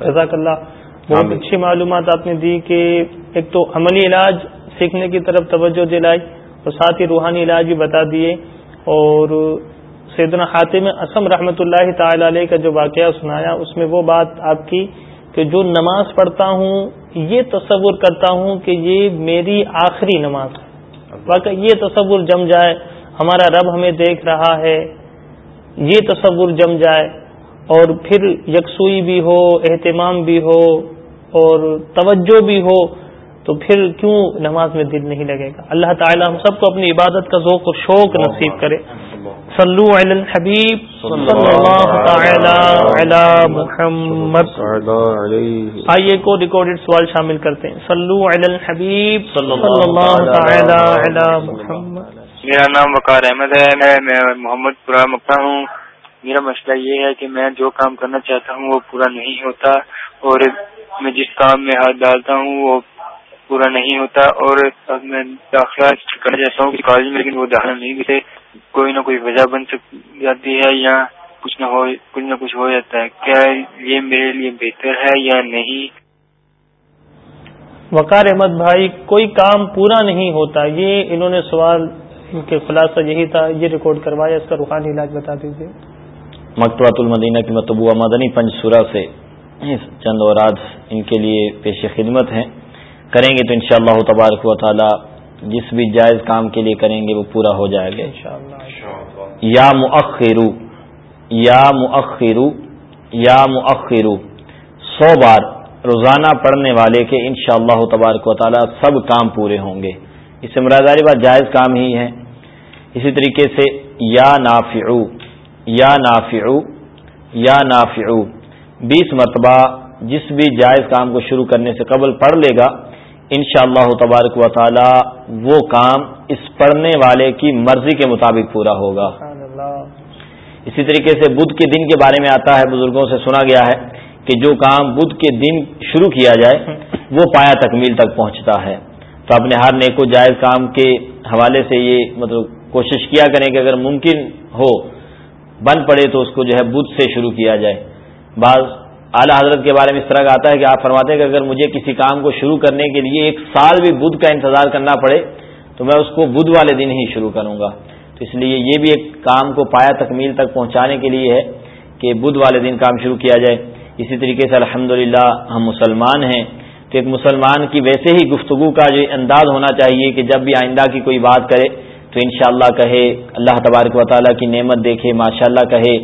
جزاک اللہ۔ بہت اچھی معلومات آپ نے دی کہ ایک تو عملی علاج سیکھنے کی طرف توجہ دلائی اور ساتھ ہی روحانی علاج بھی بتا دیے اور سیدنا حاتم اسم رحمۃ اللہ تعالی علیہ کا جو واقعہ سنایا، اس میں وہ بات آپ کی کہ جو نماز پڑھتا ہوں، یہ تصور کرتا ہوں کہ یہ میری آخری نماز ہے۔ واقعی یہ تصور جم جائے، ہمارا رب ہمیں دیکھ رہا ہے، یہ تصور جم جائے اور پھر یکسوئی بھی ہو، اہتمام بھی ہو اور توجہ بھی ہو۔ تو پھر کیوں نماز میں دل نہیں لگے گا؟ اللہ تعالی ہم سب کو اپنی عبادت کا ذوق و شوق نصیب کرے۔ صلو علی الحبیب۔ صلی اللہ تعالی علی محمد۔ آئیے کو ریکارڈڈ سوال شامل کرتے ہیں۔ صلو علی الحبیب۔ صلی اللہ تعالی علی محمد۔ میرا نام وقار احمد ہے۔ میں محمد پورا مکہ ہوں۔ میرا مسئلہ یہ ہے کہ میں جو کام کرنا چاہتا ہوں وہ پورا نہیں ہوتا اور میں جس کام میں ہاتھ ڈالتا ہوں وہ پورا نہیں ہوتا اور اب میں داخلہ کرنا چاہتا ہوں کالج میں لیکن وہ داخلہ نہیں ملے کوئی نہ کوئی وجہ بن سک جاتی ہے یا کچھ نہ ہو کچھ نہ کچھ ہو جاتا ہے۔ کیا یہ میرے لیے بہتر ہے یا نہیں؟ وقار احمد بھائی کوئی کام پورا نہیں ہوتا۔ یہ انہوں نے سوال کے خلاصہ یہی تھا یہ ریکارڈ کروایا اس کا روحانی علاج بتا دیجیے مکتبۃ المدینہ کی متبوع مدنی پنج سورہ سے چند اوراد ان کے لیے پیش خدمت ہیں۔ کریں گے تو انشاءاللہ اللہ تبارک و تعالی جس بھی جائز کام کے لیے کریں گے وہ پورا ہو جائے گا یا مؤخرو یا مؤخرو یا مؤخرو۔ سو بار روزانہ پڑھنے والے کے ان شاء اللہ تبارک و تعالیٰ سب کام پورے ہوں گے۔ اس سے مراداری بات جائز کام ہی ہے۔ اسی طریقے سے یا نافعو یا نافعو یا نافعو۔ بیس مرتبہ جس بھی جائز کام کو شروع کرنے سے قبل پڑھ لے گا ان شاء اللہ تبارک و تعالی وہ کام اس پڑھنے والے کی مرضی کے مطابق پورا ہوگا۔ اسی طریقے سے بدھ کے دن کے بارے میں آتا ہے، بزرگوں سے سنا گیا ہے کہ جو کام بدھ کے دن شروع کیا جائے، وہ پایا تکمیل تک پہنچتا ہے۔ تو اپنے ہر نیک و جائز کام کے حوالے سے یہ مطلب کوشش کیا کریں کہ اگر ممکن ہو بند پڑے تو اس کو جو ہے بدھ سے شروع کیا جائے۔ بعض اعلیٰ حضرت کے بارے میں اس طرح کا آتا ہے کہ آپ فرماتے ہیں کہ اگر مجھے کسی کام کو شروع کرنے کے لیے ایک سال بھی بدھ کا انتظار کرنا پڑے، تو میں اس کو بدھ والے دن ہی شروع کروں گا۔ تو اس لیے یہ بھی ایک کام کو پایا تکمیل تک پہنچانے کے لیے ہے کہ بدھ والے دن کام شروع کیا جائے۔ اسی طریقے سے الحمد ہم مسلمان ہیں۔ تو ایک مسلمان کی ویسے ہی گفتگو کا جو انداز ہونا چاہیے کہ جب بھی آئندہ کی کوئی بات کرے، تو انشاءاللہ کہے، اللہ تبارک و تعالیٰ کی نعمت دیکھے ماشاء اللہ کہے۔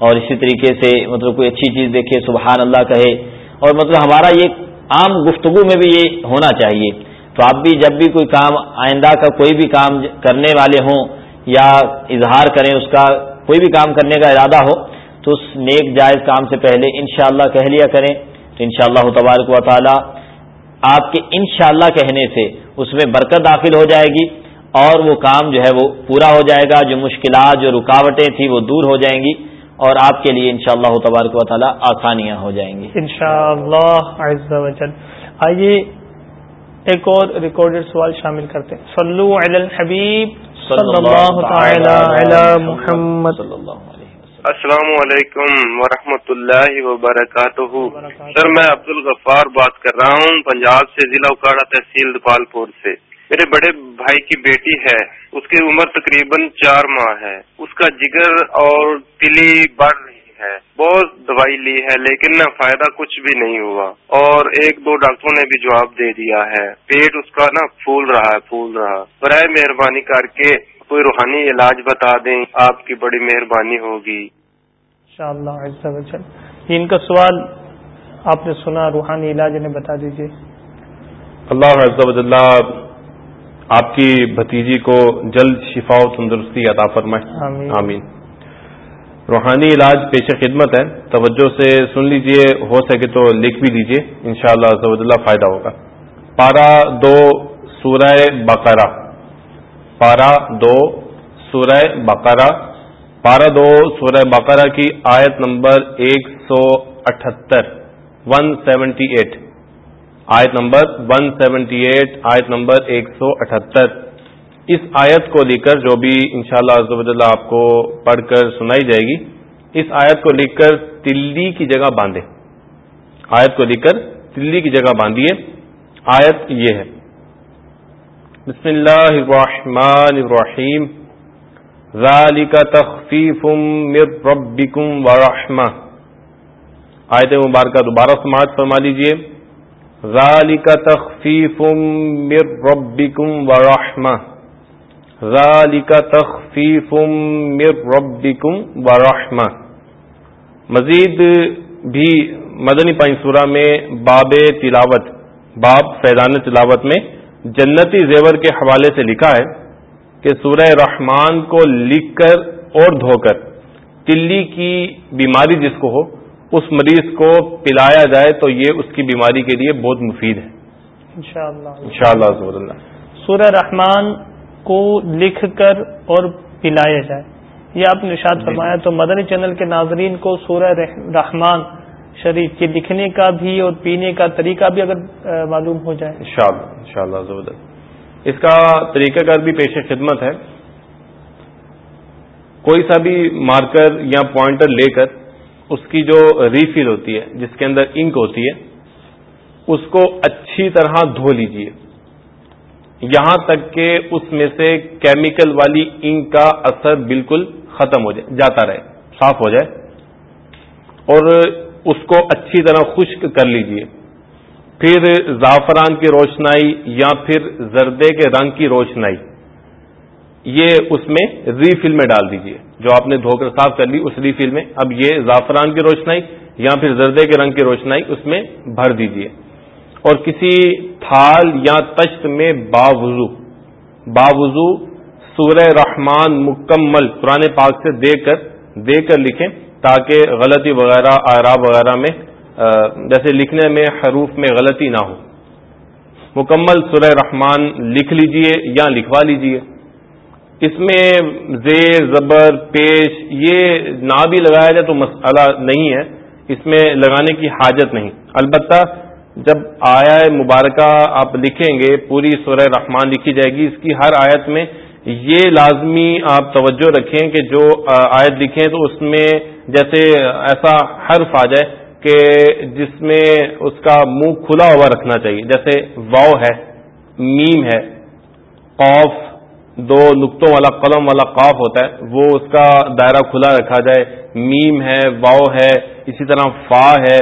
اور اسی طریقے سے مطلب کوئی اچھی چیز دیکھے، سبحان اللہ کہے، اور مطلب ہمارا یہ عام گفتگو میں بھی یہ ہونا چاہیے۔ تو آپ بھی جب بھی کوئی کام آئندہ کا کوئی بھی کام کرنے والے ہوں یا اظہار کریں، اس کا کوئی بھی کام کرنے کا ارادہ ہو، تو اس نیک جائز کام سے پہلے انشاءاللہ کہہ لیا کریں۔ تو انشاءاللہ اللہ تبارک و تعالی آپ کے انشاءاللہ کہنے سے اس میں برکت داخل ہو جائے گی اور وہ کام جو ہے وہ پورا ہو جائے گا۔ جو مشکلات، جو رکاوٹیں تھیں وہ دور ہو جائیں گی۔ اور آپ کے لیے انشاءاللہ اللہ تبارک و تعالی آسانیاں ہو جائیں گی۔ انشاءاللہ آئیے ایک اور ریکارڈیڈ سوال شامل کرتے ہیں۔ صلو علی الحبیب صلی اللہ تعالی علی محمد۔ صلی اللہ السلام علیکم ورحمۃ اللہ وبرکاتہ سر میں عبد الغفار بات کر رہا ہوں پنجاب سے ضلع اکاڑا تحصیل دپال پور سے۔ میرے بڑے بھائی کی بیٹی ہے اس کی عمر تقریباً چار ماہ ہے۔ اس کا جگر اور تلی بڑھ رہی ہے۔ بہت دوائی لی ہے لیکن نہ فائدہ کچھ بھی نہیں ہوا۔ اور ایک دو ڈاکٹروں نے بھی جواب دے دیا ہے۔ پیٹ اس کا نا پھول رہا ہے پھول رہا۔ برائے مہربانی کر کے کوئی روحانی علاج بتا دیں آپ کی بڑی مہربانی ہوگی۔ ان کا سوال آپ نے سنا روحانی علاج انہیں بتا دیجیے اللہ اللہ آپ کی بھتیجی کو جلد شفا و تندرستی عطا فرمائے۔ آمین۔ روحانی علاج پیش خدمت ہے۔ توجہ سے سن لیجیے ہو سکے تو لکھ بھی دیجیے انشاءاللہ شاء اللہ فائدہ ہوگا۔ پارا دو سورہ بقرہ۔ پارا دو سورہ بقرہ۔ پارا دو سورہ بقرہ کی آیت نمبر ایک سو اٹھہتر ون سیونٹی ایٹ آیت نمبر ون سیونٹی ایٹ آیت نمبر ایک سو اٹھہتر اس آیت کو لے کر جو بھی انشاءاللہ شاء اللہ آپ کو پڑھ کر سنائی جائے گی، اس آیت کو لکھ کر تلی کی جگہ باندھے آیت کو لکھ کر تلی کی جگہ باندھیے۔ آیت یہ ہے۔ بسم اللہ الرحمن الرحیم۔ ذالک تخفیف من ربکم ورحمہ آیت مبارکہ دوبارہ سماعت فرما لیجیے۔ ذالک تخفیف من ربکم ورحمہ ذالک تخفیف من ربکم ورحمہ مزید بھی مدنی پائن سورہ میں باب تلاوت، باب فیضان تلاوت میں جنتی زیور کے حوالے سے لکھا ہے کہ سورہ رحمان کو لکھ کر اور دھو کر تلی کی بیماری جس کو ہو اس مریض کو پلایا جائے تو یہ اس کی بیماری کے لیے بہت مفید ہے۔ انشاءاللہ۔ اللہ۔ سورہ رحمان کو لکھ کر اور پلایا جائے۔ یہ آپ نے نشاد فرمایا تو مدنی چینل کے ناظرین کو سورہ رحمان شریف کے لکھنے کا بھی اور پینے کا طریقہ بھی اگر معلوم ہو جائے۔ ان شاء اللہ۔ زبردست اس کا طریقہ کار بھی پیش خدمت ہے۔ کوئی سا بھی مارکر یا پوائنٹر لے کر اس کی جو ریفل ہوتی ہے، جس کے اندر انک ہوتی ہے، اس کو اچھی طرح دھو لیجیے۔ یہاں تک کہ اس میں سے کیمیکل والی انک کا اثر بالکل ختم ہو جائے، جاتا رہے، صاف ہو جائے۔ اور اس کو اچھی طرح خشک کر لیجیے۔ پھر زعفران کی روشنائی یا پھر زردے کے رنگ کی روشنائی، یہ اس میں ریفل میں ڈال دیجیے۔ جو آپ نے دھو کر صاف کر لی، اس ریفل میں۔ اب یہ زعفران کی روشنائی یا پھر زردے کے رنگ کی روشنائی اس میں بھر دیجیے۔ اور کسی تھال یا تشت میں باوضو باوضو سورہ رحمان مکمل پرانے پاک سے دے کر دے کر لکھیں تاکہ غلطی وغیرہ آراب وغیرہ میں جیسے لکھنے میں حروف میں غلطی نہ ہو۔ مکمل سورہ رحمان لکھ لیجیے یا لکھوا لیجیے۔ اس میں زیر، زبر پیش یہ نہ بھی لگایا جائے تو مسئلہ نہیں ہے۔ اس میں لگانے کی حاجت نہیں۔ البتہ جب آیا مبارکہ آپ لکھیں گے، پوری سورہ رحمان لکھی جائے گی، اس کی ہر آیت میں یہ لازمی آپ توجہ رکھیں کہ جو آیت لکھیں تو اس میں جیسے ایسا حرف آ جائے کہ جس میں اس کا منہ کھلا ہوا رکھنا چاہیے۔ جیسے واؤ ہے، میم ہے، قوف دو نقطوں والا قلم والا قاف ہوتا ہے، وہ اس کا دائرہ کھلا رکھا جائے۔ میم ہے، واؤ ہے، اسی طرح فا ہے،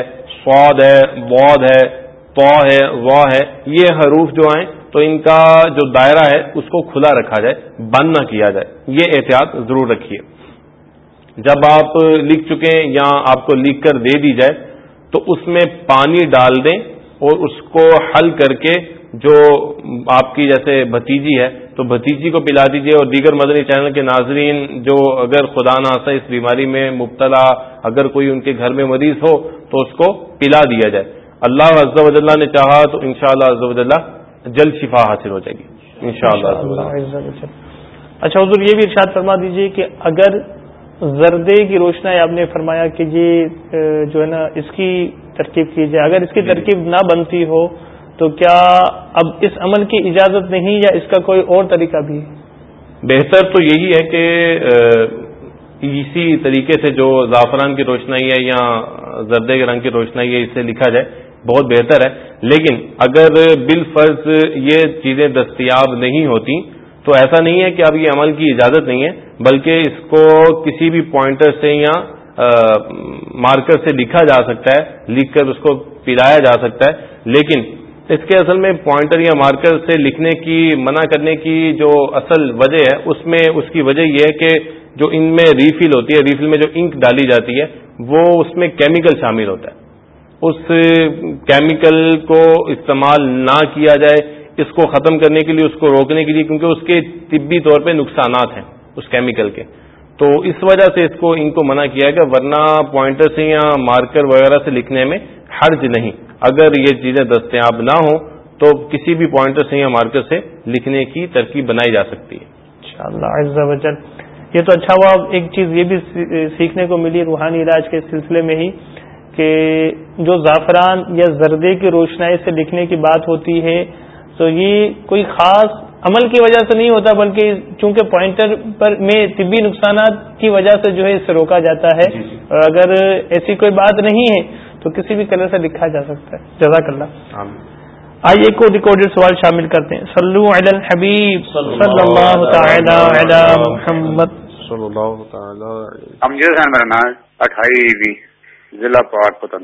سواد ہے بود ہے تو ہے، وا ہے۔ یہ حروف جو ہیں، تو ان کا جو دائرہ ہے، اس کو کھلا رکھا جائے، بند نہ کیا جائے۔ یہ احتیاط ضرور رکھیے۔ جب آپ لکھ چکے یا آپ کو لکھ کر دے دی جائے، تو اس میں پانی ڈال دیں اور اس کو حل کر کے جو آپ کی جیسے بھتیجی ہے تو بھتیجی کو پلا دیجیے اور دیگر مدنی چینل کے ناظرین جو اگر خدا نہ اس بیماری میں مبتلا اگر کوئی ان کے گھر میں مریض ہو تو اس کو پلا دیا جائے۔ اللہ عز و اللہ نے چاہا تو ان شاء اللہ اللہ جلد شفا حاصل ہو جائے گی۔ ان شاء اللہ اچھا حضور یہ بھی ارشاد فرما دیجیے کہ اگر زردے کی روشنائی آپ نے فرمایا کہ یہ جو ہے نا اس کی ترکیب کی جائے اگر اس کی ترکیب نہ بنتی ہو تو کیا اب اس عمل کی اجازت نہیں یا اس کا کوئی اور طریقہ بھی بہتر تو یہی ہے کہ اسی طریقے سے جو زعفران کی روشنائی ہے یا زردے کے رنگ کی روشنائی ہے، اسے لکھا جائے، بہت بہتر ہے۔ لیکن اگر بال فرض یہ چیزیں دستیاب نہیں ہوتی، تو ایسا نہیں ہے کہ اب یہ عمل کی اجازت نہیں ہے، بلکہ اس کو کسی بھی پوائنٹر سے یا مارکر سے لکھا جا سکتا ہے، لکھ کر اس کو پلایا جا سکتا ہے۔ لیکن اس کے اصل میں پوائنٹر یا مارکر سے لکھنے کی، منع کرنے کی جو اصل وجہ ہے، اس میں اس کی وجہ یہ ہے کہ جو ان میں ریفل ہوتی ہے ریفل میں جو انک ڈالی جاتی ہے، وہ اس میں کیمیکل شامل ہوتا ہے۔ اس کیمیکل کو استعمال نہ کیا جائے، اس کو ختم کرنے کے لیے، اس کو روکنے کے لیے، کیونکہ اس کے طبی طور پہ نقصانات ہیں اس کیمیکل کے۔ تو اس وجہ سے اس کو ان کو منع کیا گیا، ورنہ پوائنٹر سے یا مارکر وغیرہ سے لکھنے میں حرج نہیں۔ اگر یہ چیزیں دستیاب نہ ہوں تو کسی بھی پوائنٹر سے یا مارکر سے لکھنے کی ترکیب بنائی جا سکتی ہے۔ یہ تو اچھا ہوا ایک چیز یہ بھی سیکھنے کو ملی روحانی علاج کے سلسلے میں ہی کہ جو زعفران یا زردے کی روشنائی سے لکھنے کی بات ہوتی ہے، تو یہ کوئی خاص عمل کی وجہ سے نہیں ہوتا بلکہ چونکہ پوائنٹر پر میں طبی نقصانات کی وجہ سے جو ہے اس سے روکا جاتا ہے۔ جی، جی۔ اور اگر ایسی کوئی بات نہیں ہے تو کسی بھی کلر سے لکھا جا سکتا ہے۔ جزاک اللہ۔ آئیے کو ریکارڈیڈ سوال شامل کرتے ہیں۔ صلو علی الحبیب۔ صلی اللہ تعالی علی محمد۔ صلی اللہ تعالی امجد خان میرا نام اٹھائی ضلع پاک پتن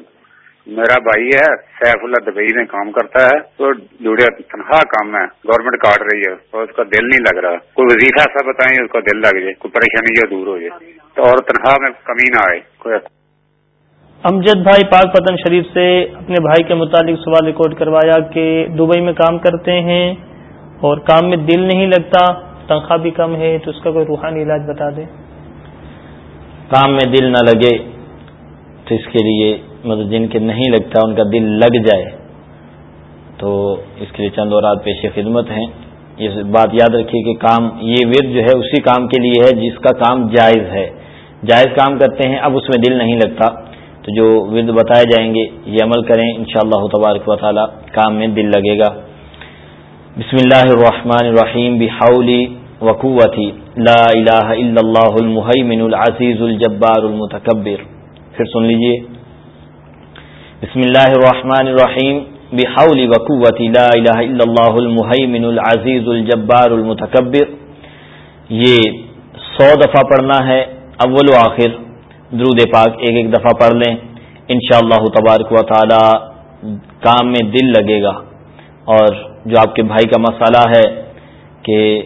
میرا بھائی ہے سیف اللہ دبئی میں کام کرتا ہے۔ تو جڑیا تنخواہ کام ہے گورنمنٹ کاٹ رہی ہے اور اس کا دل نہیں لگ رہا۔ کوئی وظیفہ ایسا بتائیں اس کا دل لگ جائے کوئی پریشانی جو دور ہو جائے۔ تو اور تنخواہ میں کمی نہ آئے۔ کوئی امجد بھائی پاک پتن شریف سے اپنے بھائی کے متعلق سوال ریکارڈ کروایا کہ دبئی میں کام کرتے ہیں اور کام میں دل نہیں لگتا تنخواہ بھی کم ہے تو اس کا کوئی روحانی علاج بتا دیں۔ کام میں دل نہ لگے تو اس کے لیے مطلب جن کے نہیں لگتا ان کا دل لگ جائے، تو اس کے لیے چند اور رات پیش خدمت ہیں۔ یہ بات یاد رکھیے کہ کام، یہ ورد جو ہے اسی کام کے لیے ہے جس کا کام جائز ہے۔ جائز کام کرتے ہیں، اب اس میں دل نہیں لگتا۔ تو جو ورد بتائے جائیں گے، یہ عمل کریں ان شاء اللہ تبارک و تعالی، کام میں دل لگے گا۔ بسم اللہ الرحمن الرحیم، بحولی وقوتی لا الہ الا اللہ المحیمن العزیز الجبار المتکبر۔ پھر سن لیجیے۔ بسم اللہ الرحمن الرحیم، بحول وقوتی لا الہ الا اللہ المحیمن العزیز الجبار المتکبر۔ یہ سو دفعہ پڑھنا ہے، اول و آخر۔ درود پاک، ایک ایک دفعہ پڑھ لیں۔ انشاءاللہ اللہ تبارک و تعالی کام میں دل لگے گا۔ اور جو آپ کے بھائی کا مسئلہ ہے کہ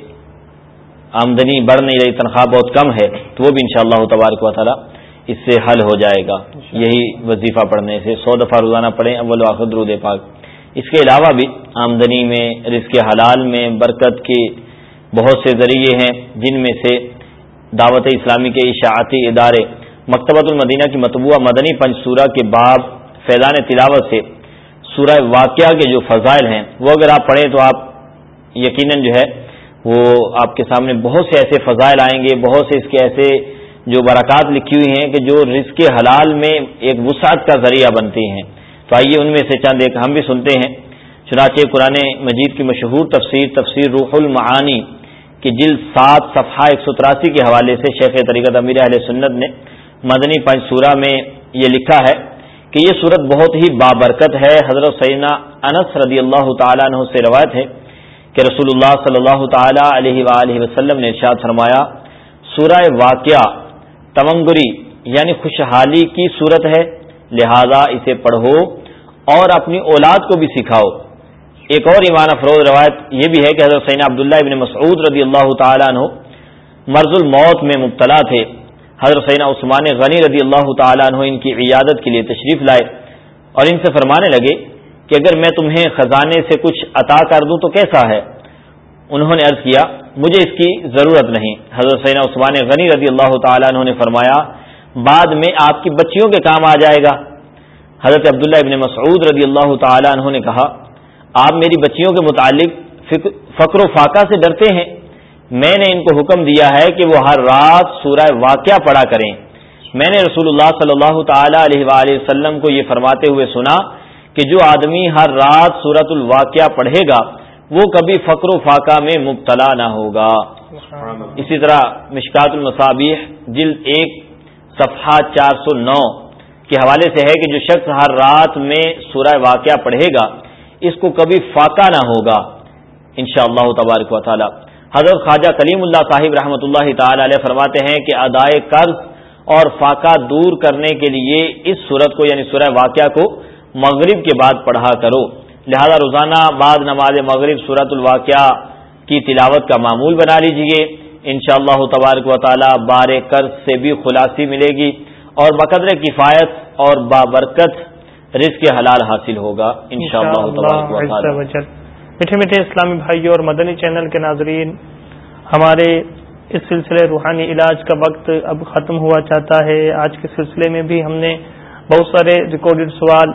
آمدنی بڑھ نہیں رہی، تنخواہ بہت کم ہے، تو وہ بھی انشاءاللہ اللہ تبارک و تعالی اس سے حل ہو جائے گا۔ یہی وظیفہ پڑھنے سے سو دفعہ روزانہ پڑھیں اول آخر درود پاک۔ اس کے علاوہ بھی آمدنی میں رزق حلال میں برکت کے بہت سے ذریعے ہیں جن میں سے دعوت اسلامی کے اشاعتی ادارے مکتبۃ المدینہ کی مطبوعہ مدنی پنچ سورہ کے باب فیضان تلاوت سے سورہ واقعہ کے جو فضائل ہیں وہ اگر آپ پڑھیں تو آپ یقیناً جو ہے وہ آپ کے سامنے بہت سے ایسے فضائل آئیں گے بہت سے اس کے ایسے جو برکات لکھی ہوئی ہیں کہ جو رزق حلال میں ایک وسعت کا ذریعہ بنتی ہیں۔ تو آئیے ان میں سے چند ایک ہم بھی سنتے ہیں۔ چنانچہ قرآن مجید کی مشہور تفسیر تفسیر روح المعانی کی جلد سات، صفحہ ایک سو تراسی کے حوالے سے شیخ طریقت امیر علیہ سنت نے مدنی پنچ سورہ میں یہ لکھا ہے کہ یہ صورت بہت ہی بابرکت ہے۔ حضرت سینا انس رضی اللہ تعالیٰ عنہ سے روایت ہے کہ رسول اللہ صلی اللہ تعالی علیہ وآلہ وسلم نے ارشاد فرمایا، سورہ واقعہ تونگری یعنی خوشحالی کی صورت ہے، لہذا اسے پڑھو اور اپنی اولاد کو بھی سکھاؤ۔ ایک اور ایمان افروز روایت یہ بھی ہے کہ حضرت سینا عبداللہ ابن مسعود رضی اللہ تعالیٰ عنہ مرض الموت میں مبتلا تھے۔ حضرت سینا عثمان غنی رضی اللہ تعالیٰ عنہ ان کی عیادت کے لیے تشریف لائے اور ان سے فرمانے لگے کہ اگر میں تمہیں خزانے سے کچھ عطا کر دوں تو کیسا ہے؟ انہوں نے عرض کیا، مجھے اس کی ضرورت نہیں۔ حضرت سینا عثمان غنی رضی اللہ تعالیٰ عنہ نے فرمایا، بعد میں آپ کی بچیوں کے کام آ جائے گا۔ حضرت عبداللہ ابن مسعود رضی اللہ تعالیٰ عنہ نے کہا، آپ میری بچیوں کے متعلق فقر و فاقہ سے ڈرتے ہیں۔ میں نے ان کو حکم دیا ہے کہ وہ ہر رات سورہ واقعہ پڑھا کریں۔ میں نے رسول اللہ صلی اللہ تعالی علیہ وآلہ وسلم کو یہ فرماتے ہوئے سنا کہ جو آدمی ہر رات سورت الواقعہ پڑھے گا وہ کبھی فقر و فاقہ میں مبتلا نہ ہوگا۔ اسی طرح مشکات المصابیح جلد ایک صفحہ چار سو نو کے حوالے سے ہے کہ جو شخص ہر رات میں سورہ واقعہ پڑھے گا اس کو کبھی فاقہ نہ ہوگا۔ انشاءاللہ اللہ تبارک و تعالی۔ حضرت خواجہ کلیم اللہ صاحب رحمۃ اللہ تعالی علیہ فرماتے ہیں کہ ادائے قرض اور فاقہ دور کرنے کے لیے اس صورت کو یعنی سورہ واقعہ کو مغرب کے بعد پڑھا کرو۔ لہذا روزانہ بعد نماز مغرب صورت الواقعہ کی تلاوت کا معمول بنا لیجیے ان شاء اللہ تبارک و تعالی بار قرض سے بھی خلاصی ملے گی اور بقدر کفایت اور بابرکت رزق حلال حاصل ہوگا۔ ان شاء اللہ میٹھے میٹھے اسلامی بھائیوں اور مدنی چینل کے ناظرین ہمارے اس سلسلے روحانی علاج کا وقت اب ختم ہوا چاہتا ہے۔ آج کے سلسلے میں بھی ہم نے بہت سارے ریکارڈڈ سوال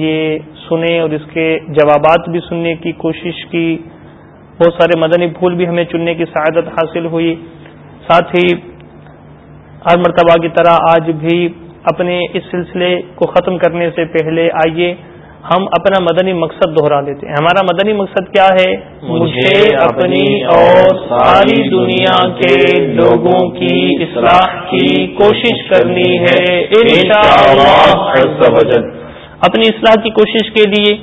یہ سنے اور اس کے جوابات بھی سننے کی کوشش کی۔ بہت سارے مدنی پھول بھی ہمیں چننے کی سعادت حاصل ہوئی۔ ساتھ ہی ہر مرتبہ کی طرح آج بھی اپنے اس سلسلے کو ختم کرنے سے پہلے آئیے، ہم اپنا مدنی مقصد دوہرا دیتے ہیں۔ ہمارا مدنی مقصد کیا ہے؟ مجھے اپنی اور ساری دنیا کے لوگوں کی اصلاح کی کوشش کرنی ہے۔ اپنی اصلاح کی کوشش کے لیے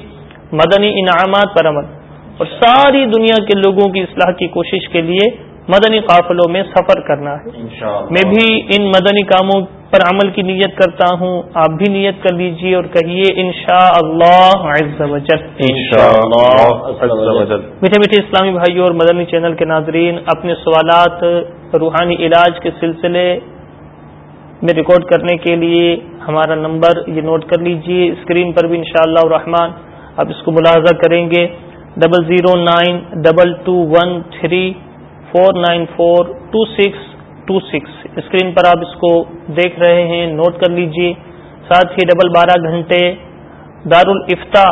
مدنی انعامات پر عمل۔ اور ساری دنیا کے لوگوں کی اصلاح کی کوشش کے لیے مدنی قافلوں میں سفر کرنا ہے۔ میں بھی ان مدنی کاموں پر عمل کی نیت کرتا ہوں۔ آپ بھی نیت کر لیجیے اور کہیے ان شاء اللہ میٹھے میٹھے اسلامی بھائیوں اور مدنی چینل کے ناظرین اپنے سوالات روحانی علاج کے سلسلے میں ریکارڈ کرنے کے لیے ہمارا نمبر یہ نوٹ کر لیجیے اسکرین پر بھی انشاءاللہ شاء الرحمان آپ اس کو ملاحظہ کریں گے۔ Double zero nine double two one three four nine four two six two six screen پر آپ اس کو دیکھ رہے ہیں نوٹ کر لیجیے۔ ساتھ ہی ڈبل بارہ گھنٹے۔ دار الفتا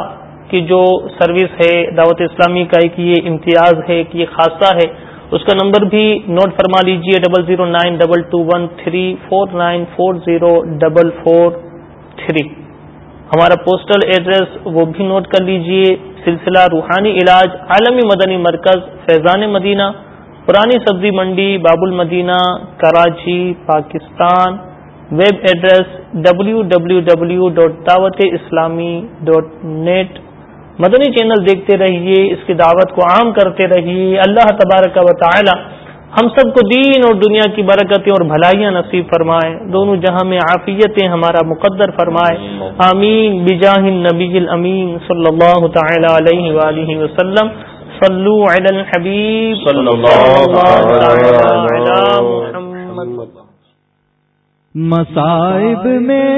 کی جو سروس ہے، دعوت اسلامی کا ایک یہ امتیاز ہے ایک یہ خاصہ ہے۔ اس کا نمبر بھی نوٹ فرما لیجیے double zero nine double two one three four nine four zero double four three ہمارا پوسٹل ایڈریس وہ بھی نوٹ کر لیجیے۔ سلسلہ روحانی علاج عالمی مدنی مرکز، فیضان مدینہ، پرانی سبزی منڈی Bab ul-Madina Karachi, Pakistan. Web address W W W dot Dawat Islami dot net مدنی چینل دیکھتے رہیے اس کی دعوت کو عام کرتے رہیے۔ اللہ تبارک و تعالی ہم سب کو دین اور دنیا کی برکتیں اور بھلائیاں نصیب فرمائے۔ دونوں جہاں میں عافیتیں ہمارا مقدر فرمائے۔ آمین۔ بجاہ نبی الامین صلی اللہ تعالی علیہ وآلہ وسلم۔ صلو علی الحبیب۔ صلی اللہ علی محمد۔ مصائب میں